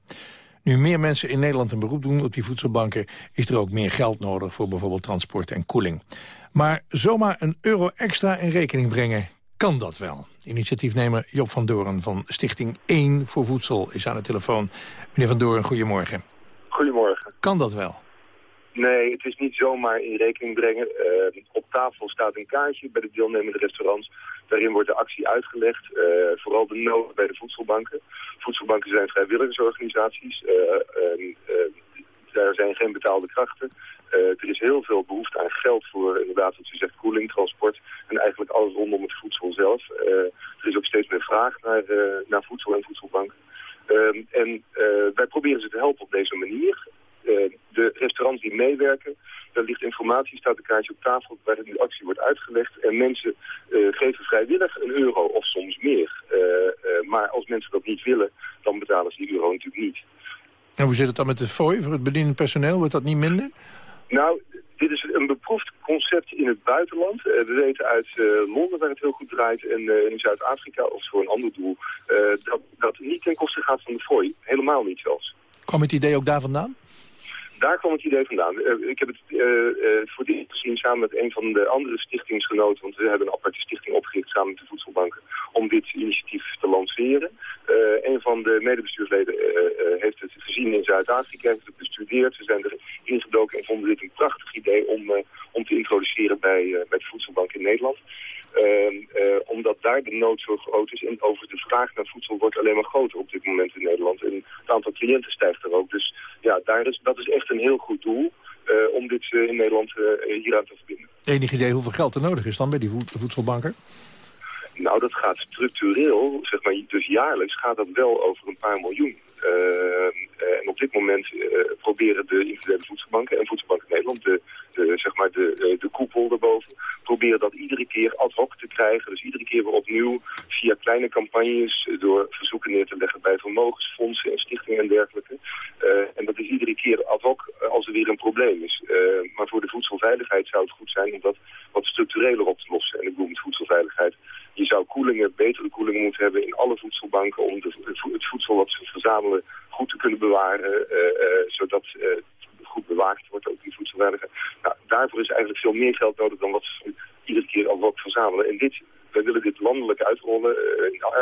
Nu meer mensen in Nederland een beroep doen op die voedselbanken... is er ook meer geld nodig voor bijvoorbeeld transport en koeling. Maar zomaar een euro extra in rekening brengen, kan dat wel? Initiatiefnemer Job van Doorn van Stichting 1 voor Voedsel is aan de telefoon. Meneer van Doorn, goedemorgen. Goedemorgen. Kan dat wel? Nee, het is niet zomaar in rekening brengen. Eh, op tafel staat een kaartje bij de deelnemende restaurants. Daarin wordt de actie uitgelegd, eh, vooral de nood bij de voedselbanken. Voedselbanken zijn vrijwilligersorganisaties. eh, daar zijn geen betaalde krachten. Eh, er is heel veel behoefte aan geld voor, inderdaad, wat u zegt, koeling, transport en eigenlijk alles rondom het voedsel zelf. Eh, er is ook steeds meer vraag naar, eh, naar voedsel en voedselbanken. Ehm, en wij proberen ze te helpen op deze manier. De restaurants die meewerken, daar ligt informatie, staat een kaartje op tafel waar de actie wordt uitgelegd. En mensen geven vrijwillig een euro of soms meer. Maar als mensen dat niet willen, dan betalen ze die euro natuurlijk niet. En hoe zit het dan met het fooi voor het bedienend personeel? Wordt dat niet minder? Nou, dit is een beproefd concept in het buitenland. Eh, we weten uit eh, Londen waar het heel goed draait en eh, in Zuid-Afrika of voor een ander doel... dat dat niet ten koste gaat van de fooi. Helemaal niet zelfs. Kwam het idee ook daar vandaan? Daar kwam het idee vandaan. Eh, ik heb het eh, voor dit gezien samen met een van de andere stichtingsgenoten. Want we hebben een aparte stichting opgericht samen met de voedselbanken. Om dit initiatief te lanceren. Een van de medebestuursleden heeft het gezien in Zuid-Afrika. Heeft het bestudeerd. Ze zijn er ingedoken en vonden dit een prachtig idee om, om te introduceren bij, bij de voedselbank in Nederland. Ehm, eh, omdat daar de nood zo groot is. En over de vraag naar voedsel wordt alleen maar groter op dit moment in Nederland. En het aantal cliënten stijgt er ook. Dus ja, daar is, dat is echt een heel goed doel. eh, om dit eh, in Nederland eh, hieraan te verbinden. Enig idee hoeveel geld er nodig is dan bij die voed- voedselbanker? Nou, dat gaat structureel, zeg maar, dus jaarlijks gaat dat wel over een paar miljoen. Uh, uh, en op dit moment uh, proberen de individuele voedselbanken en voedselbanken Nederland, de, zeg maar de, de, koepel daarboven, proberen dat iedere keer ad hoc te krijgen. Dus iedere keer weer opnieuw via kleine campagnes door verzoeken neer te leggen bij vermogensfondsen en stichtingen en dergelijke. en dat is iedere keer ad hoc als er weer een probleem is. maar voor de voedselveiligheid zou het goed zijn om dat wat structureler op te lossen. En ik bedoel met voedselveiligheid koelingen, betere koelingen moeten hebben in alle voedselbanken om het voedsel wat ze verzamelen goed te kunnen bewaren, uh, uh, zodat het goed bewaakt wordt, ook die voedselveiligheid. Nou, daarvoor is eigenlijk veel meer geld nodig dan wat ze iedere keer al wat verzamelen. En dit, wij willen dit landelijk uitrollen.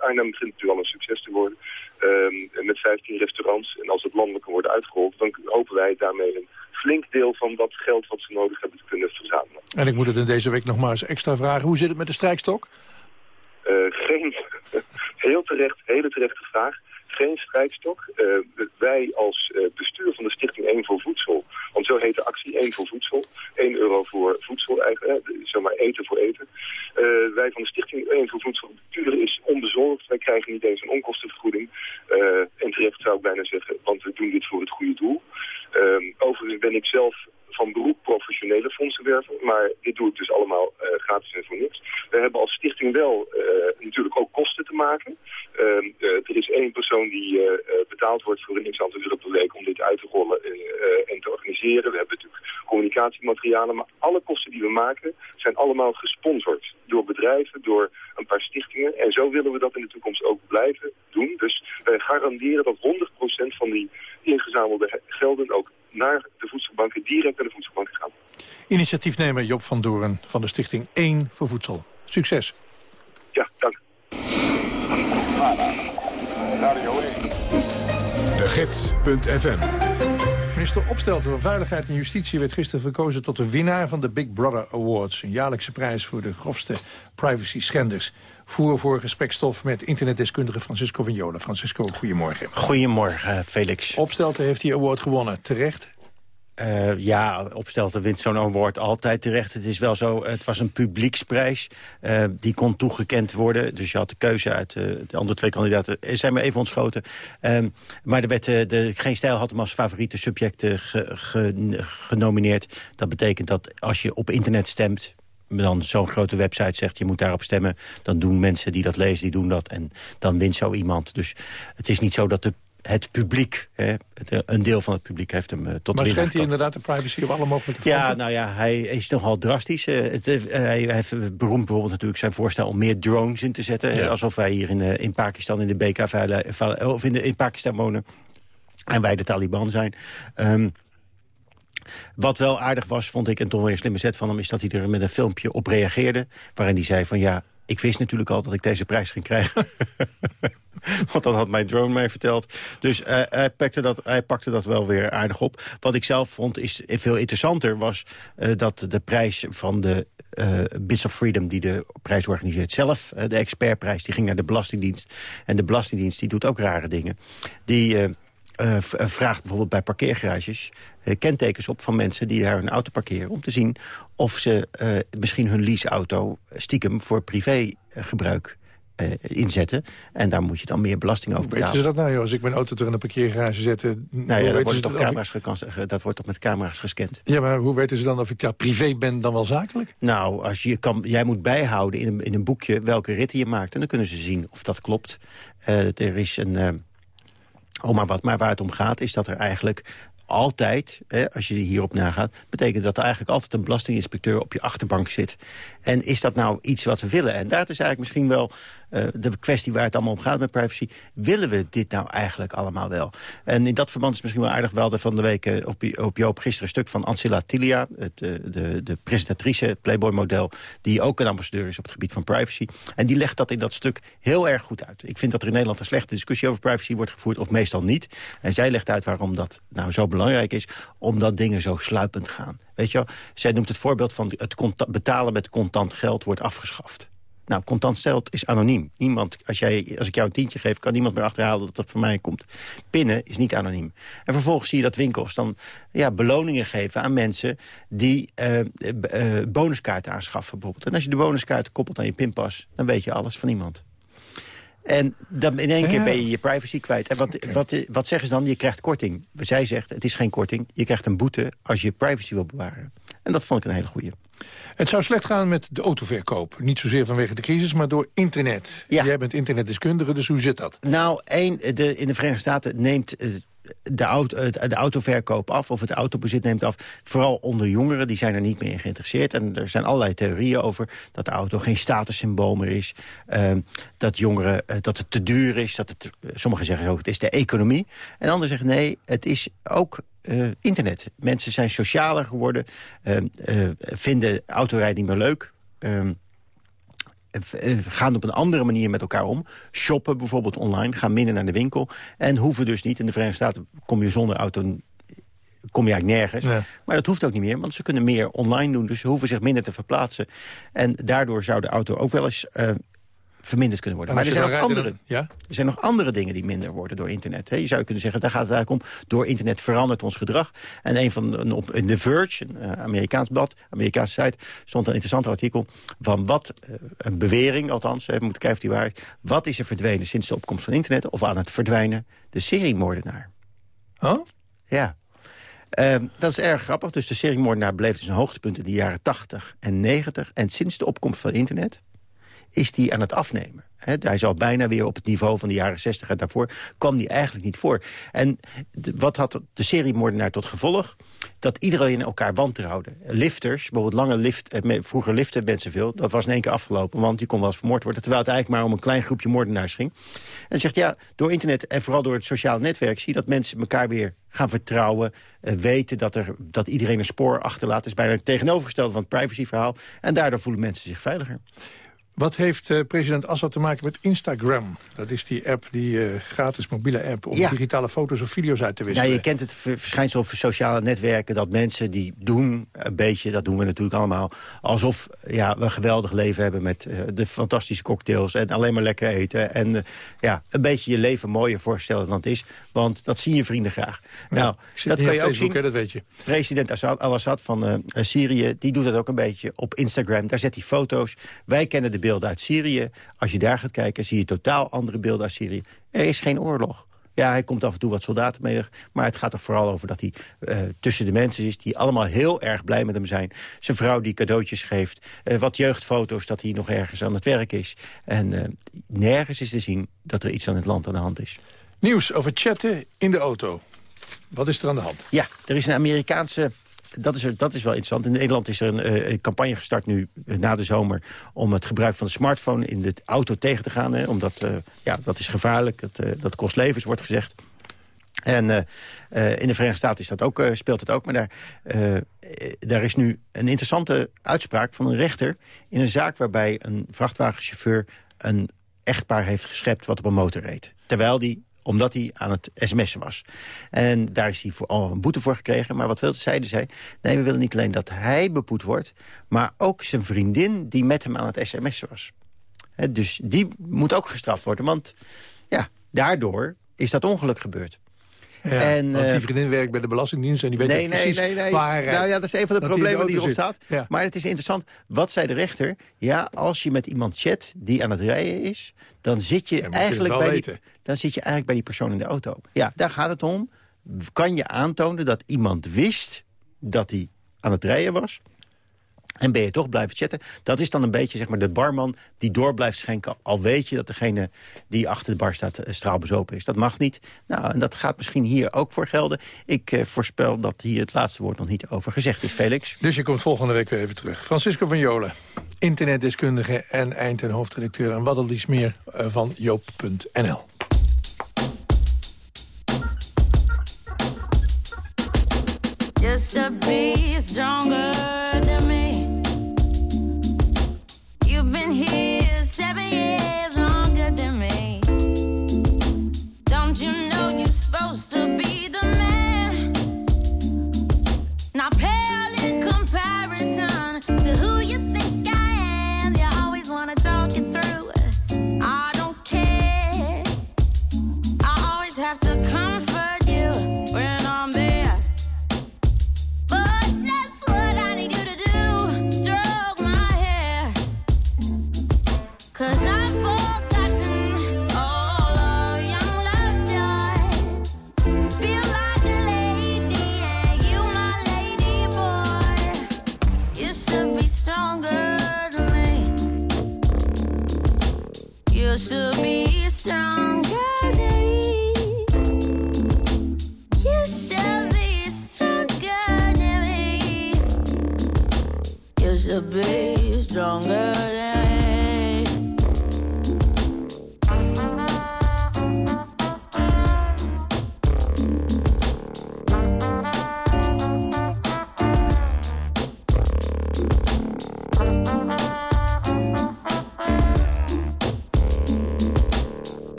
Arnhem begint het nu al een succes te worden. Ehm, met 15 restaurants. En als het landelijk worden uitgerold, dan hopen wij daarmee een flink deel van dat geld wat ze nodig hebben te kunnen verzamelen. En ik moet het in deze week nog maar eens extra vragen. Hoe zit het met de strijkstok? Heel terecht, hele terechte vraag. Geen strijkstok. Uh, wij als uh, bestuur van de stichting 1 voor Voedsel, want zo heet de actie 1 voor Voedsel, 1 euro voor voedsel, eigenlijk, zomaar eten voor eten. wij van de stichting 1 voor Voedsel, bestuur is onbezorgd. Wij krijgen niet eens een onkostenvergoeding. en terecht zou ik bijna zeggen, want we doen dit voor het goede doel. overigens ben ik zelf van beroep professionele fondsen werven. Maar dit doe ik dus allemaal uh, gratis en voor niks. We hebben als stichting wel uh, natuurlijk ook kosten te maken. Uh, er is één persoon die betaald wordt voor een x aantal per week om dit uit te rollen en te organiseren. We hebben natuurlijk communicatiematerialen. Maar alle kosten die we maken zijn allemaal gesponsord door bedrijven, door een paar stichtingen. En zo willen we dat in de toekomst ook blijven doen. Dus wij garanderen dat 100% van die ingezamelde gelden ook naar voedselbanken, direct naar de voedselbanken gaan. Initiatiefnemer Job van Doorn van de stichting 1 voor Voedsel. Succes. Ja, dank. De Gids.fm Minister Opstelten van Veiligheid en Justitie werd gisteren verkozen tot de winnaar van de Big Brother Awards. Een jaarlijkse prijs voor de grofste privacy-schenders. Voer voor gesprekstof met internetdeskundige Francisco Vignola. Francisco, goedemorgen. Goedemorgen, Felix. Opstelten heeft die award gewonnen. Terecht? Uh, ja, Opstelten wint zo'n award altijd terecht. Het is wel zo, het was een publieksprijs. Uh, die kon toegekend worden. Dus je had de keuze uit uh, de andere twee kandidaten. zijn me even ontschoten. Ehm, maar er werd, de, Geen Stijl had hem als favoriete subject ge, ge, genomineerd. Dat betekent dat als je op internet stemt dan zo'n grote website zegt, je moet daarop stemmen... dan doen mensen die dat lezen, die doen dat. En dan wint zo iemand. Dus het is niet zo dat de het publiek, hè, een deel van het publiek heeft hem uh, tot Maar schendt hij inderdaad de privacy op alle mogelijke fronten? Ja, nou ja, hij is nogal drastisch. Het, uh, hij heeft beroemd bijvoorbeeld natuurlijk zijn voorstel om meer drones in te zetten. Ja. Alsof wij hier in, in Pakistan in de BK of in, de, in Pakistan wonen. En wij de Taliban zijn. Um, wat wel aardig was, vond ik, en toch weer een slimme zet van hem... is dat hij er met een filmpje op reageerde... waarin hij zei van ja, ik wist natuurlijk al dat ik deze prijs ging krijgen. [laughs] Want dat had mijn drone mij verteld. Dus uh, hij, pakte dat, hij pakte dat wel weer aardig op. Wat ik zelf vond is veel interessanter was uh, dat de prijs van de uh, Bits of Freedom... die de prijs organiseert zelf, de expertprijs, die ging naar de Belastingdienst. En de Belastingdienst die doet ook rare dingen. Die... Uh, vraagt bijvoorbeeld bij parkeergarages uh, kentekens op van mensen die daar hun auto parkeren... om te zien of ze uh, misschien hun leaseauto stiekem voor privégebruik inzetten. En daar moet je dan meer belasting over betalen. Weten ze dat nou, joh? Als ik mijn auto terug in een parkeergarage zet... Nou ja, dat wordt, toch camera's ik... dat wordt toch met camera's gescand. Ja, maar hoe weten ze dan of ik daar privé ben dan wel zakelijk? Nou, als je kan, jij moet bijhouden in een, in een boekje welke ritten je maakt. En dan kunnen ze zien of dat klopt. er is een... Oh, maar, wat, maar waar het om gaat is dat er eigenlijk altijd, hè, als je hierop nagaat... betekent dat er eigenlijk altijd een belastinginspecteur op je achterbank zit. En is dat nou iets wat we willen? En daar is eigenlijk misschien wel uh, de kwestie waar het allemaal om gaat met privacy. Willen we dit nou eigenlijk allemaal wel? En in dat verband is misschien wel aardig wel de van de week uh, op, op Joop gisteren een stuk van Ancilla Tilia, het, uh, de, de presentatrice, het Playboy-model, die ook een ambassadeur is op het gebied van privacy. En die legt dat in dat stuk heel erg goed uit. Ik vind dat er in Nederland een slechte discussie over privacy wordt gevoerd, of meestal niet. En zij legt uit waarom dat nou zo belangrijk is, omdat dingen zo sluipend gaan. Weet je? Zij noemt het voorbeeld van het betalen met contant geld wordt afgeschaft. Nou, contant geld is anoniem. Niemand, als, jij, als ik jou een tientje geef, kan niemand meer achterhalen dat dat van mij komt. Pinnen is niet anoniem. En vervolgens zie je dat winkels dan ja, beloningen geven aan mensen... die eh, eh, bonuskaarten aanschaffen bijvoorbeeld. En als je de bonuskaart koppelt aan je pinpas... dan weet je alles van iemand. En dan in één keer ben je je privacy kwijt. En wat, wat, wat zeggen ze dan? Je krijgt korting. Zij zegt, het is geen korting. Je krijgt een boete als je je privacy wil bewaren. En dat vond ik een hele goeie. Het zou slecht gaan met de autoverkoop. Niet zozeer vanwege de crisis, maar door internet. Jij bent internetdeskundige, dus hoe zit dat? Nou, één, de, in de Verenigde Staten neemt eh, de, auto, de autoverkoop af... of het autobezit neemt af. Vooral onder jongeren, die zijn er niet meer in geïnteresseerd. En er zijn allerlei theorieën over dat de auto geen statussymbool meer is. eh, dat jongeren, eh, dat het te duur is. Dat het, eh, sommigen zeggen ook, het is de economie. En anderen zeggen, nee, het is ook eh, internet. Mensen zijn socialer geworden, eh, eh, vinden autorijden niet meer leuk... Ehm, eh, gaan op een andere manier met elkaar om. Shoppen bijvoorbeeld online, gaan minder naar de winkel. En hoeven dus niet, in de Verenigde Staten kom je zonder auto kom je eigenlijk nergens. Maar dat hoeft ook niet meer, want ze kunnen meer online doen. Dus ze hoeven zich minder te verplaatsen. En daardoor zou de auto ook wel eens eh, verminderd kunnen worden. En Maar er zijn, nog andere, dan- er zijn nog andere dingen die minder worden door internet. Hè. Je zou kunnen zeggen, daar gaat het eigenlijk om. Door internet verandert ons gedrag. En een van de, op, in The Verge, een eh, Amerikaans blad, Amerikaanse site... stond een interessant artikel van wat, eh, een bewering althans... we moeten kijken of die waar is. Wat is er verdwenen sinds de opkomst van internet... of aan het verdwijnen? De seriemoordenaar. Oh? Ja. Ehm, dat is erg grappig. Dus de seriemoordenaar bleef dus een hoogtepunt in de jaren 80 en 90. En sinds de opkomst van internet is die aan het afnemen. Hij is al bijna weer op het niveau van de jaren 60 en daarvoor kwam die eigenlijk niet voor. En wat had de seriemoordenaar tot gevolg? Dat iedereen elkaar wantrouwde. Lifters, bijvoorbeeld lange lift, eh, vroeger liften mensen veel. Dat was in één keer afgelopen, want die kon wel eens vermoord worden. Terwijl het eigenlijk maar om een klein groepje moordenaars ging. En zegt, ja, door internet en vooral door het sociale netwerk... zie je dat mensen elkaar weer gaan vertrouwen. eh, weten dat, er, dat iedereen een spoor achterlaat. Is bijna het tegenovergestelde van het privacyverhaal. En daardoor voelen mensen zich veiliger. Wat heeft eh, president Assad te maken met Instagram? Dat is die app, die eh, gratis mobiele app... om Ja. digitale foto's of video's uit te Ja, wisselen. je kent het ver- verschijnsel op sociale netwerken... dat mensen die doen, een beetje, dat doen we natuurlijk allemaal... alsof ja, we een geweldig leven hebben met eh, de fantastische cocktails... en alleen maar lekker eten. En ja, een beetje je leven mooier voorstellen dan het is. Want dat zien je vrienden graag. nou, dat kan je ook zien. hè, dat weet je. President Assad, al-Assad van Syrië, die doet dat ook een beetje op Instagram. Daar zet hij foto's. Wij kennen de beelden uit Syrië. Als je daar gaat kijken, zie je totaal andere beelden uit Syrië. Er is geen oorlog. Ja, hij komt af en toe wat soldaten mee. Maar het gaat er vooral over dat hij eh, tussen de mensen is... die allemaal heel erg blij met hem zijn. Zijn vrouw die cadeautjes geeft. eh, wat jeugdfoto's dat hij nog ergens aan het werk is. En eh, nergens is te zien dat er iets aan het land aan de hand is. Nieuws over chatten in de auto. Wat is er aan de hand? Ja, er is een Amerikaanse... Dat is, er- dat is wel interessant. In Nederland is er een, eh, campagne gestart nu eh, na de zomer... om het gebruik van de smartphone in de auto tegen te gaan. Hè, omdat eh, ja, dat is gevaarlijk, dat, dat kost levens, wordt gezegd. En in de Verenigde Staten is dat ook, speelt het ook. Maar daar, daar is nu een interessante uitspraak van een rechter... in een zaak waarbij een vrachtwagenchauffeur... een echtpaar heeft geschept wat op een motor reed. Terwijl die omdat hij aan het sms'en was. En daar is hij voor, al een boete voor gekregen. Maar wat wilde zeiden zij? Nee, we willen niet alleen dat hij bepoet wordt... maar ook zijn vriendin die met hem aan het sms'en was. Dus die moet ook gestraft worden. Want ja, daardoor is dat ongeluk gebeurd. Ja, En, want die eh, vriendin werkt bij de Belastingdienst en die weet nee, precies nee, nee. waar rijdt. Nou ja, dat is een van de problemen die erop staat. Ja. Maar het is interessant. Wat zei de rechter? Ja, als je met iemand chat die aan het rijden is... dan zit je, eigenlijk, bij die, dan zit je eigenlijk bij die persoon in de auto. Ja, daar gaat het om. Kan je aantonen dat iemand wist dat hij aan het rijden was... En ben je toch blijven chatten. Dat is dan een beetje zeg maar, de barman die door blijft schenken. Al weet je dat degene die achter de bar staat eh, straalbezopen is. Dat mag niet. Nou, en dat gaat misschien hier ook voor gelden. Ik eh, voorspel dat hier het laatste woord nog niet over gezegd is, Felix. Dus je komt volgende week weer even terug. Francisco van Jolen, internetdeskundige en eind- en hoofdredacteur... en wat al iets meer eh, van joop.nl. just to be stronger been here seven years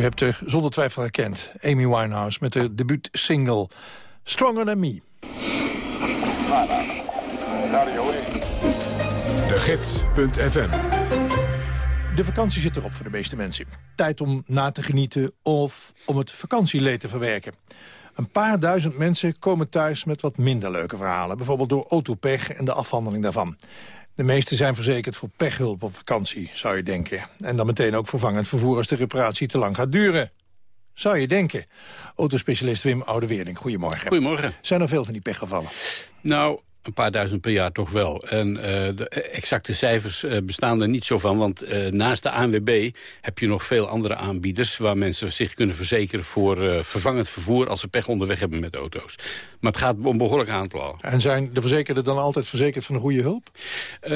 U hebt haar zonder twijfel herkend. Amy Winehouse met de debuutsingle Stronger Than Me. De Gids.fm De vakantie zit erop voor de meeste mensen. Tijd om na te genieten of om het vakantieleed te verwerken. Een paar duizend mensen komen thuis met wat minder leuke verhalen. Bijvoorbeeld door autopech en de afhandeling daarvan. De meesten zijn verzekerd voor pechhulp op vakantie, zou je denken. En dan meteen ook vervangend vervoer als de reparatie te lang gaat duren. Zou je denken. Autospecialist Wim Oudeweerding, goedemorgen. Goedemorgen. Zijn er veel van die pechgevallen? Nou, een paar duizend per jaar toch wel. En eh, de exacte cijfers eh, bestaan er niet zo van. Want eh, naast de ANWB heb je nog veel andere aanbieders... waar mensen zich kunnen verzekeren voor vervangend vervoer... als ze pech onderweg hebben met auto's. Maar het gaat om een behoorlijk aantal. En zijn de verzekerden dan altijd verzekerd van een goede hulp?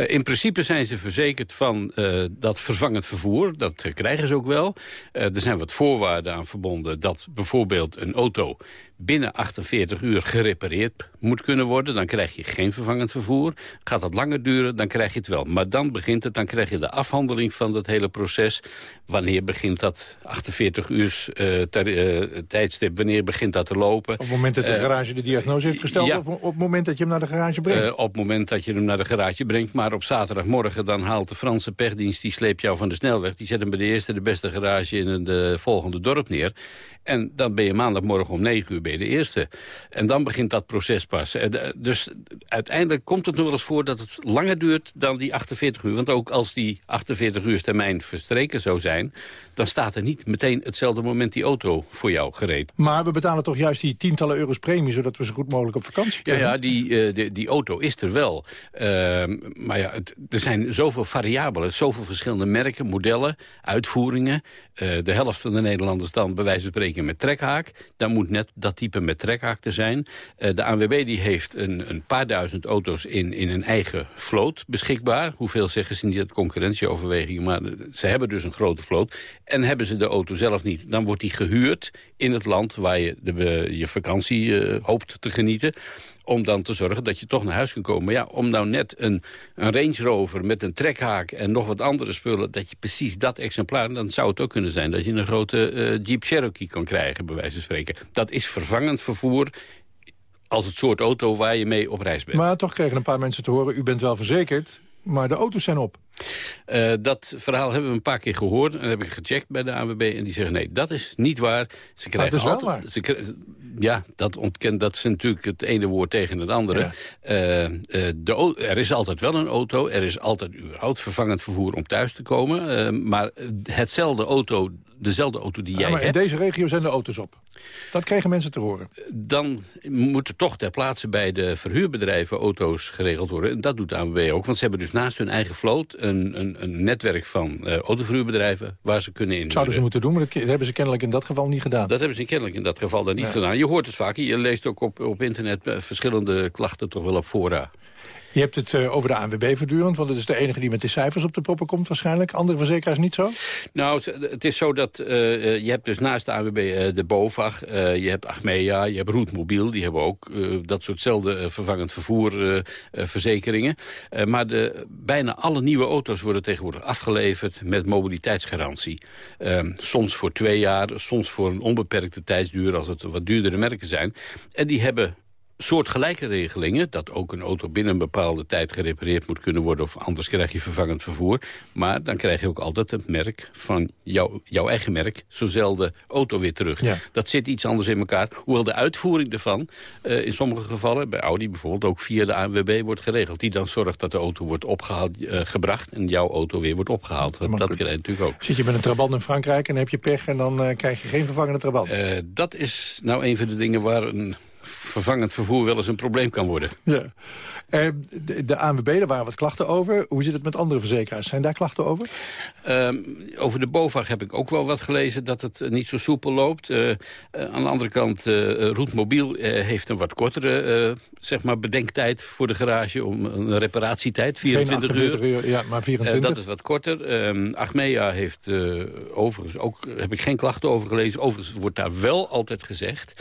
In principe zijn ze verzekerd van dat vervangend vervoer. Dat krijgen ze ook wel. Er zijn wat voorwaarden aan verbonden. Dat bijvoorbeeld een auto binnen 48 uur gerepareerd moet kunnen worden. Dan krijg je geen vervangend vervoer. Gaat dat langer duren, dan krijg je het wel. Maar dan begint het, dan krijg je de afhandeling van dat hele proces. Wanneer begint dat 48 uur eh, eh, tijdstip, wanneer begint dat te lopen? Op het moment dat de Eh, garage de diagnose heeft gesteld... ja. of op het moment dat je hem naar de garage brengt? Op het moment dat je hem naar de garage brengt. Maar op zaterdagmorgen dan haalt de Franse pechdienst... die sleept jou van de snelweg. Die zet hem bij de eerste de beste garage in het eh, volgende dorp neer. En dan ben je maandagmorgen om 9 uur bij de eerste. En dan begint dat proces pas. Eh, Dus uiteindelijk komt het nog wel eens voor dat het langer duurt dan die 48 uur. Want ook als die 48 uur termijn verstreken zou zijn... dan staat er niet meteen hetzelfde moment die auto voor jou gereed. Maar we betalen toch juist die tientallen euro's premie... zodat we zo goed mogelijk op vakantie Ja, kunnen? ja die, eh, die, die auto is er wel. Ehm, maar ja, het, er zijn zoveel variabelen, zoveel verschillende merken, modellen, uitvoeringen. Eh, de helft van de Nederlanders dan bij wijze van spreken met trekhaak. Dan moet net dat type met trekhaak er zijn. Eh, de ANWB die heeft een, een paar duizend auto's in, in een eigen vloot beschikbaar. Hoeveel zeggen ze niet uit concurrentieoverwegingen, maar ze hebben dus een grote vloot. En hebben ze de auto zelf niet, dan wordt die gehuurd in het land waar je de, je vakantie eh, hoopt te genieten om dan te zorgen dat je toch naar huis kan komen. Maar ja, om nou net een, een Range Rover met een trekhaak en nog wat andere spullen... dat je precies dat exemplaar... dan zou het ook kunnen zijn dat je een grote eh, Jeep Cherokee kan krijgen, bij wijze van spreken. Dat is vervangend vervoer als het soort auto waar je mee op reis bent. Maar toch kregen een paar mensen te horen... u bent wel verzekerd, maar de auto's zijn op. Eh, dat verhaal hebben we een paar keer gehoord. En dat heb ik gecheckt bij de ANWB. En die zeggen, nee, dat is niet waar. Ze Maar het is wel altijd, waar. Ze krijgen- ja, dat ontkent, dat is natuurlijk het ene woord tegen het andere. Eh, eh, de, er is altijd wel een auto. Er is altijd überhaupt vervangend vervoer om thuis te komen. Maar hetzelfde auto, dezelfde auto die Ja, jij maar in hebt... deze regio zijn de auto's op. Dat kregen mensen te horen. dan moeten toch ter plaatse bij de verhuurbedrijven auto's geregeld worden. En dat doet de ANWB ook, want ze hebben dus naast hun eigen vloot... een, een, een netwerk van eh, autoverhuurbedrijven waar ze kunnen in. Zouden ze moeten doen, maar dat dat hebben ze kennelijk in dat geval niet gedaan. Dat hebben ze kennelijk in dat geval dan niet Ja. gedaan. Je hoort het vaak, je leest ook op, op internet eh, verschillende klachten toch wel op fora. Je hebt het eh, over de ANWB voortdurend, want het is de enige die met de cijfers op de proppen komt waarschijnlijk. Andere verzekeraars niet zo? Nou, het is zo dat eh, eh, je hebt dus naast de ANWB de BOVAG, je hebt Achmea, je hebt Roetmobiel, die hebben ook dat soortzelfde vervangend vervoer verzekeringen. Eh, maar de, bijna alle nieuwe auto's worden tegenwoordig afgeleverd met mobiliteitsgarantie. Ehm, soms voor twee jaar, soms voor een onbeperkte tijdsduur als het wat duurdere merken zijn. En die hebben soortgelijke regelingen... dat ook een auto binnen een bepaalde tijd gerepareerd moet kunnen worden... of anders krijg je vervangend vervoer. Maar dan krijg je ook altijd het merk van jou, jouw eigen merk... zo'nzelfde auto weer terug. Ja. Dat zit iets anders in elkaar. Hoewel de uitvoering ervan eh, in sommige gevallen... bij Audi bijvoorbeeld ook via de ANWB wordt geregeld. Die dan zorgt dat de auto wordt opgehaald, eh, gebracht... en jouw auto weer wordt opgehaald. Dat, dat krijg je natuurlijk ook. Zit je met een trabant in Frankrijk en heb je pech... en dan eh, krijg je geen vervangende trabant. Dat is nou een van de dingen waar een vervangend vervoer wel eens een probleem kan worden. Ja. Eh, de, de ANWB, daar waren wat klachten over. Hoe zit het met andere verzekeraars? Zijn daar klachten over? Ehm, over de BOVAG heb ik ook wel wat gelezen dat het eh, niet zo soepel loopt. Eh, aan de andere kant, eh Roetmobiel heeft een wat kortere zeg maar bedenktijd voor de garage... om een reparatietijd, 24 Geen 48 uur, ja, maar 24. Eh, dat is wat korter. Ehm Achmea heeft overigens ook, heb ik geen klachten over gelezen. Overigens wordt daar wel altijd gezegd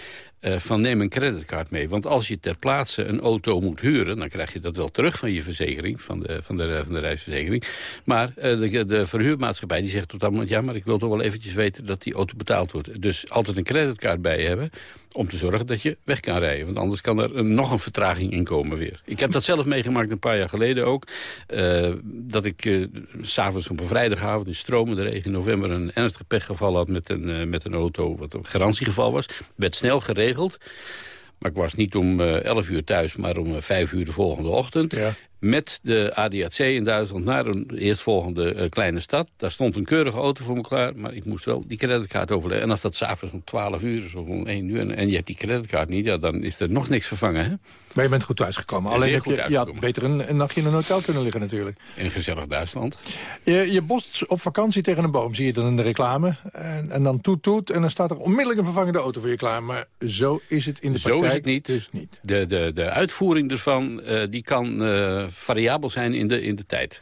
eh, van neem een creditcard mee. Want als je ter plaatse een auto moet huren... dan krijg je dat wel terug van je verzekering, van de, van de, van de reisverzekering. Maar eh, de, de verhuurmaatschappij die zegt op dat moment... ja, maar ik wil toch wel eventjes weten dat die auto betaald wordt. Dus altijd een creditcard bij hebben om te zorgen dat je weg kan rijden. Want anders kan er nog een vertraging in komen weer. Ik heb dat zelf meegemaakt een paar jaar geleden ook. eh, dat ik s s'avonds op een vrijdagavond in stromende regen in november... een ernstig pechgeval had met een, eh, met een auto wat een garantiegeval was. Werd snel geregeld. Maar ik was niet om eh 11 uur thuis, maar om eh, 5 uur de volgende ochtend. Met de ADAC in Duitsland naar een eerstvolgende eh, kleine stad. Daar stond een keurige auto voor me klaar, maar ik moest wel die creditcard overleggen. En als dat s'avonds om 12 uur is of om 1 uur en, je hebt die creditcard niet... Ja, dan is er nog niks vervangen. Hè? Maar je bent goed thuisgekomen. Alleen heb je, je had beter een, een nachtje in een hotel kunnen liggen natuurlijk. In gezellig Duitsland. Je, je botst op vakantie tegen een boom, zie je dan in de reclame. En, en dan toet toet en dan staat er onmiddellijk een vervangende auto voor je klaar. Maar zo is het in de Zo praktijk is het niet. dus niet. De, de, de uitvoering ervan eh, die kan eh, variabel zijn in de, in de tijd.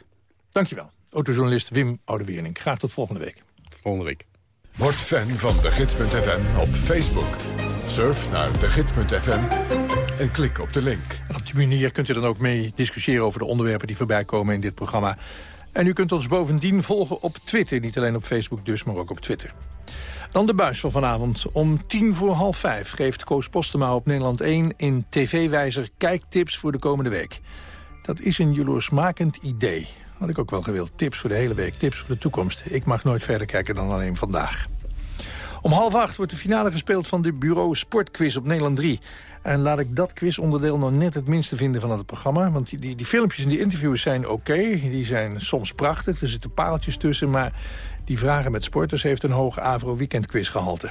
Dankjewel. Autojournalist Wim Oudewiernink. Graag tot volgende week. Volgende week. Word fan van de gids.fm op Facebook. Surf naar de gids.fm en klik op de link. En op die manier kunt u dan ook mee discussiëren over de onderwerpen die voorbij komen in dit programma. En u kunt ons bovendien volgen op Twitter. Niet alleen op Facebook dus, maar ook op Twitter. Dan de buis van vanavond. Om tien voor half vijf geeft Koos Postema op Nederland 1 in TV-wijzer kijktips voor de komende week. Dat is een jaloersmakend idee. Had ik ook wel gewild. Tips voor de hele week, tips voor de toekomst. Ik mag nooit verder kijken dan alleen vandaag. Om half acht wordt de finale gespeeld van de Bureau Sportquiz op Nederland 3. En laat ik dat quizonderdeel nog net het minste vinden van het programma. Want die, die, die filmpjes en die interviews zijn oké. Die zijn soms prachtig, er zitten paaltjes tussen. Maar die vragen met sporters heeft een hoog Avro Weekend gehalte.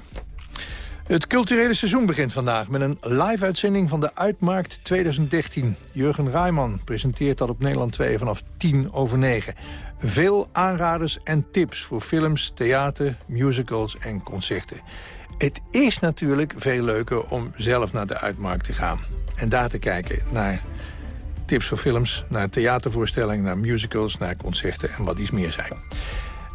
Het culturele seizoen begint vandaag met een live-uitzending van de Uitmarkt 2013. Jurgen Rijman presenteert dat op Nederland 2 vanaf 10 over 9. Veel aanraders en tips voor films, theater, musicals en concerten. Het is natuurlijk veel leuker om zelf naar de Uitmarkt te gaan. En daar te kijken naar tips voor films, naar theatervoorstellingen, naar musicals, naar concerten en wat iets meer zijn.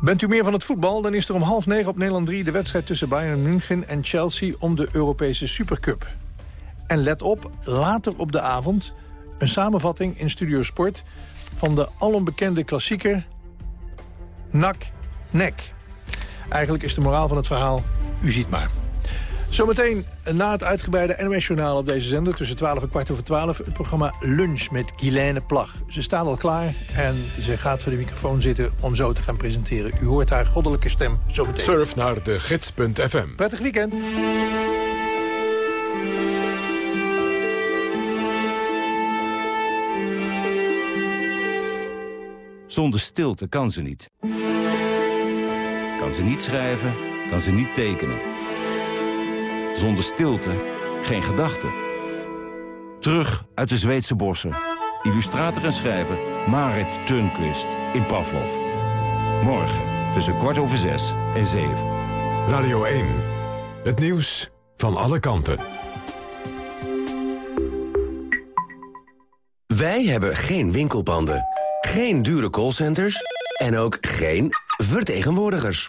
Bent u meer van het voetbal, dan is er om half negen op Nederland 3... de wedstrijd tussen Bayern München en Chelsea om de Europese Supercup. En let op, later op de avond een samenvatting in Studio Sport... van de alombekende klassieker NAC-NEC. Eigenlijk is de moraal van het verhaal, u ziet maar. Zometeen na het uitgebreide NOS-journaal op deze zender... tussen 12 en kwart over 12, het programma Lunch met Guilaine Plag. Ze staat al klaar en ze gaat voor de microfoon zitten om zo te gaan presenteren. U hoort haar goddelijke stem zometeen. Surf naar de gids.fm. Prettig weekend. Zonder stilte kan ze niet. Kan ze niet schrijven, kan ze niet tekenen. Zonder stilte geen gedachten. Terug uit de Zweedse bossen. Illustrator en schrijver Marit Turnquist in Pavlov. Morgen tussen kwart over zes en zeven. Radio 1. Het nieuws van alle kanten. Wij hebben geen winkelpanden, geen dure callcenters en ook geen vertegenwoordigers.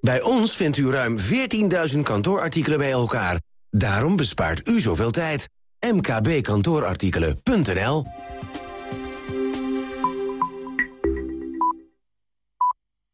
Bij ons vindt u ruim 14.000 kantoorartikelen bij elkaar. Daarom bespaart u zoveel tijd. mkbkantoorartikelen.nl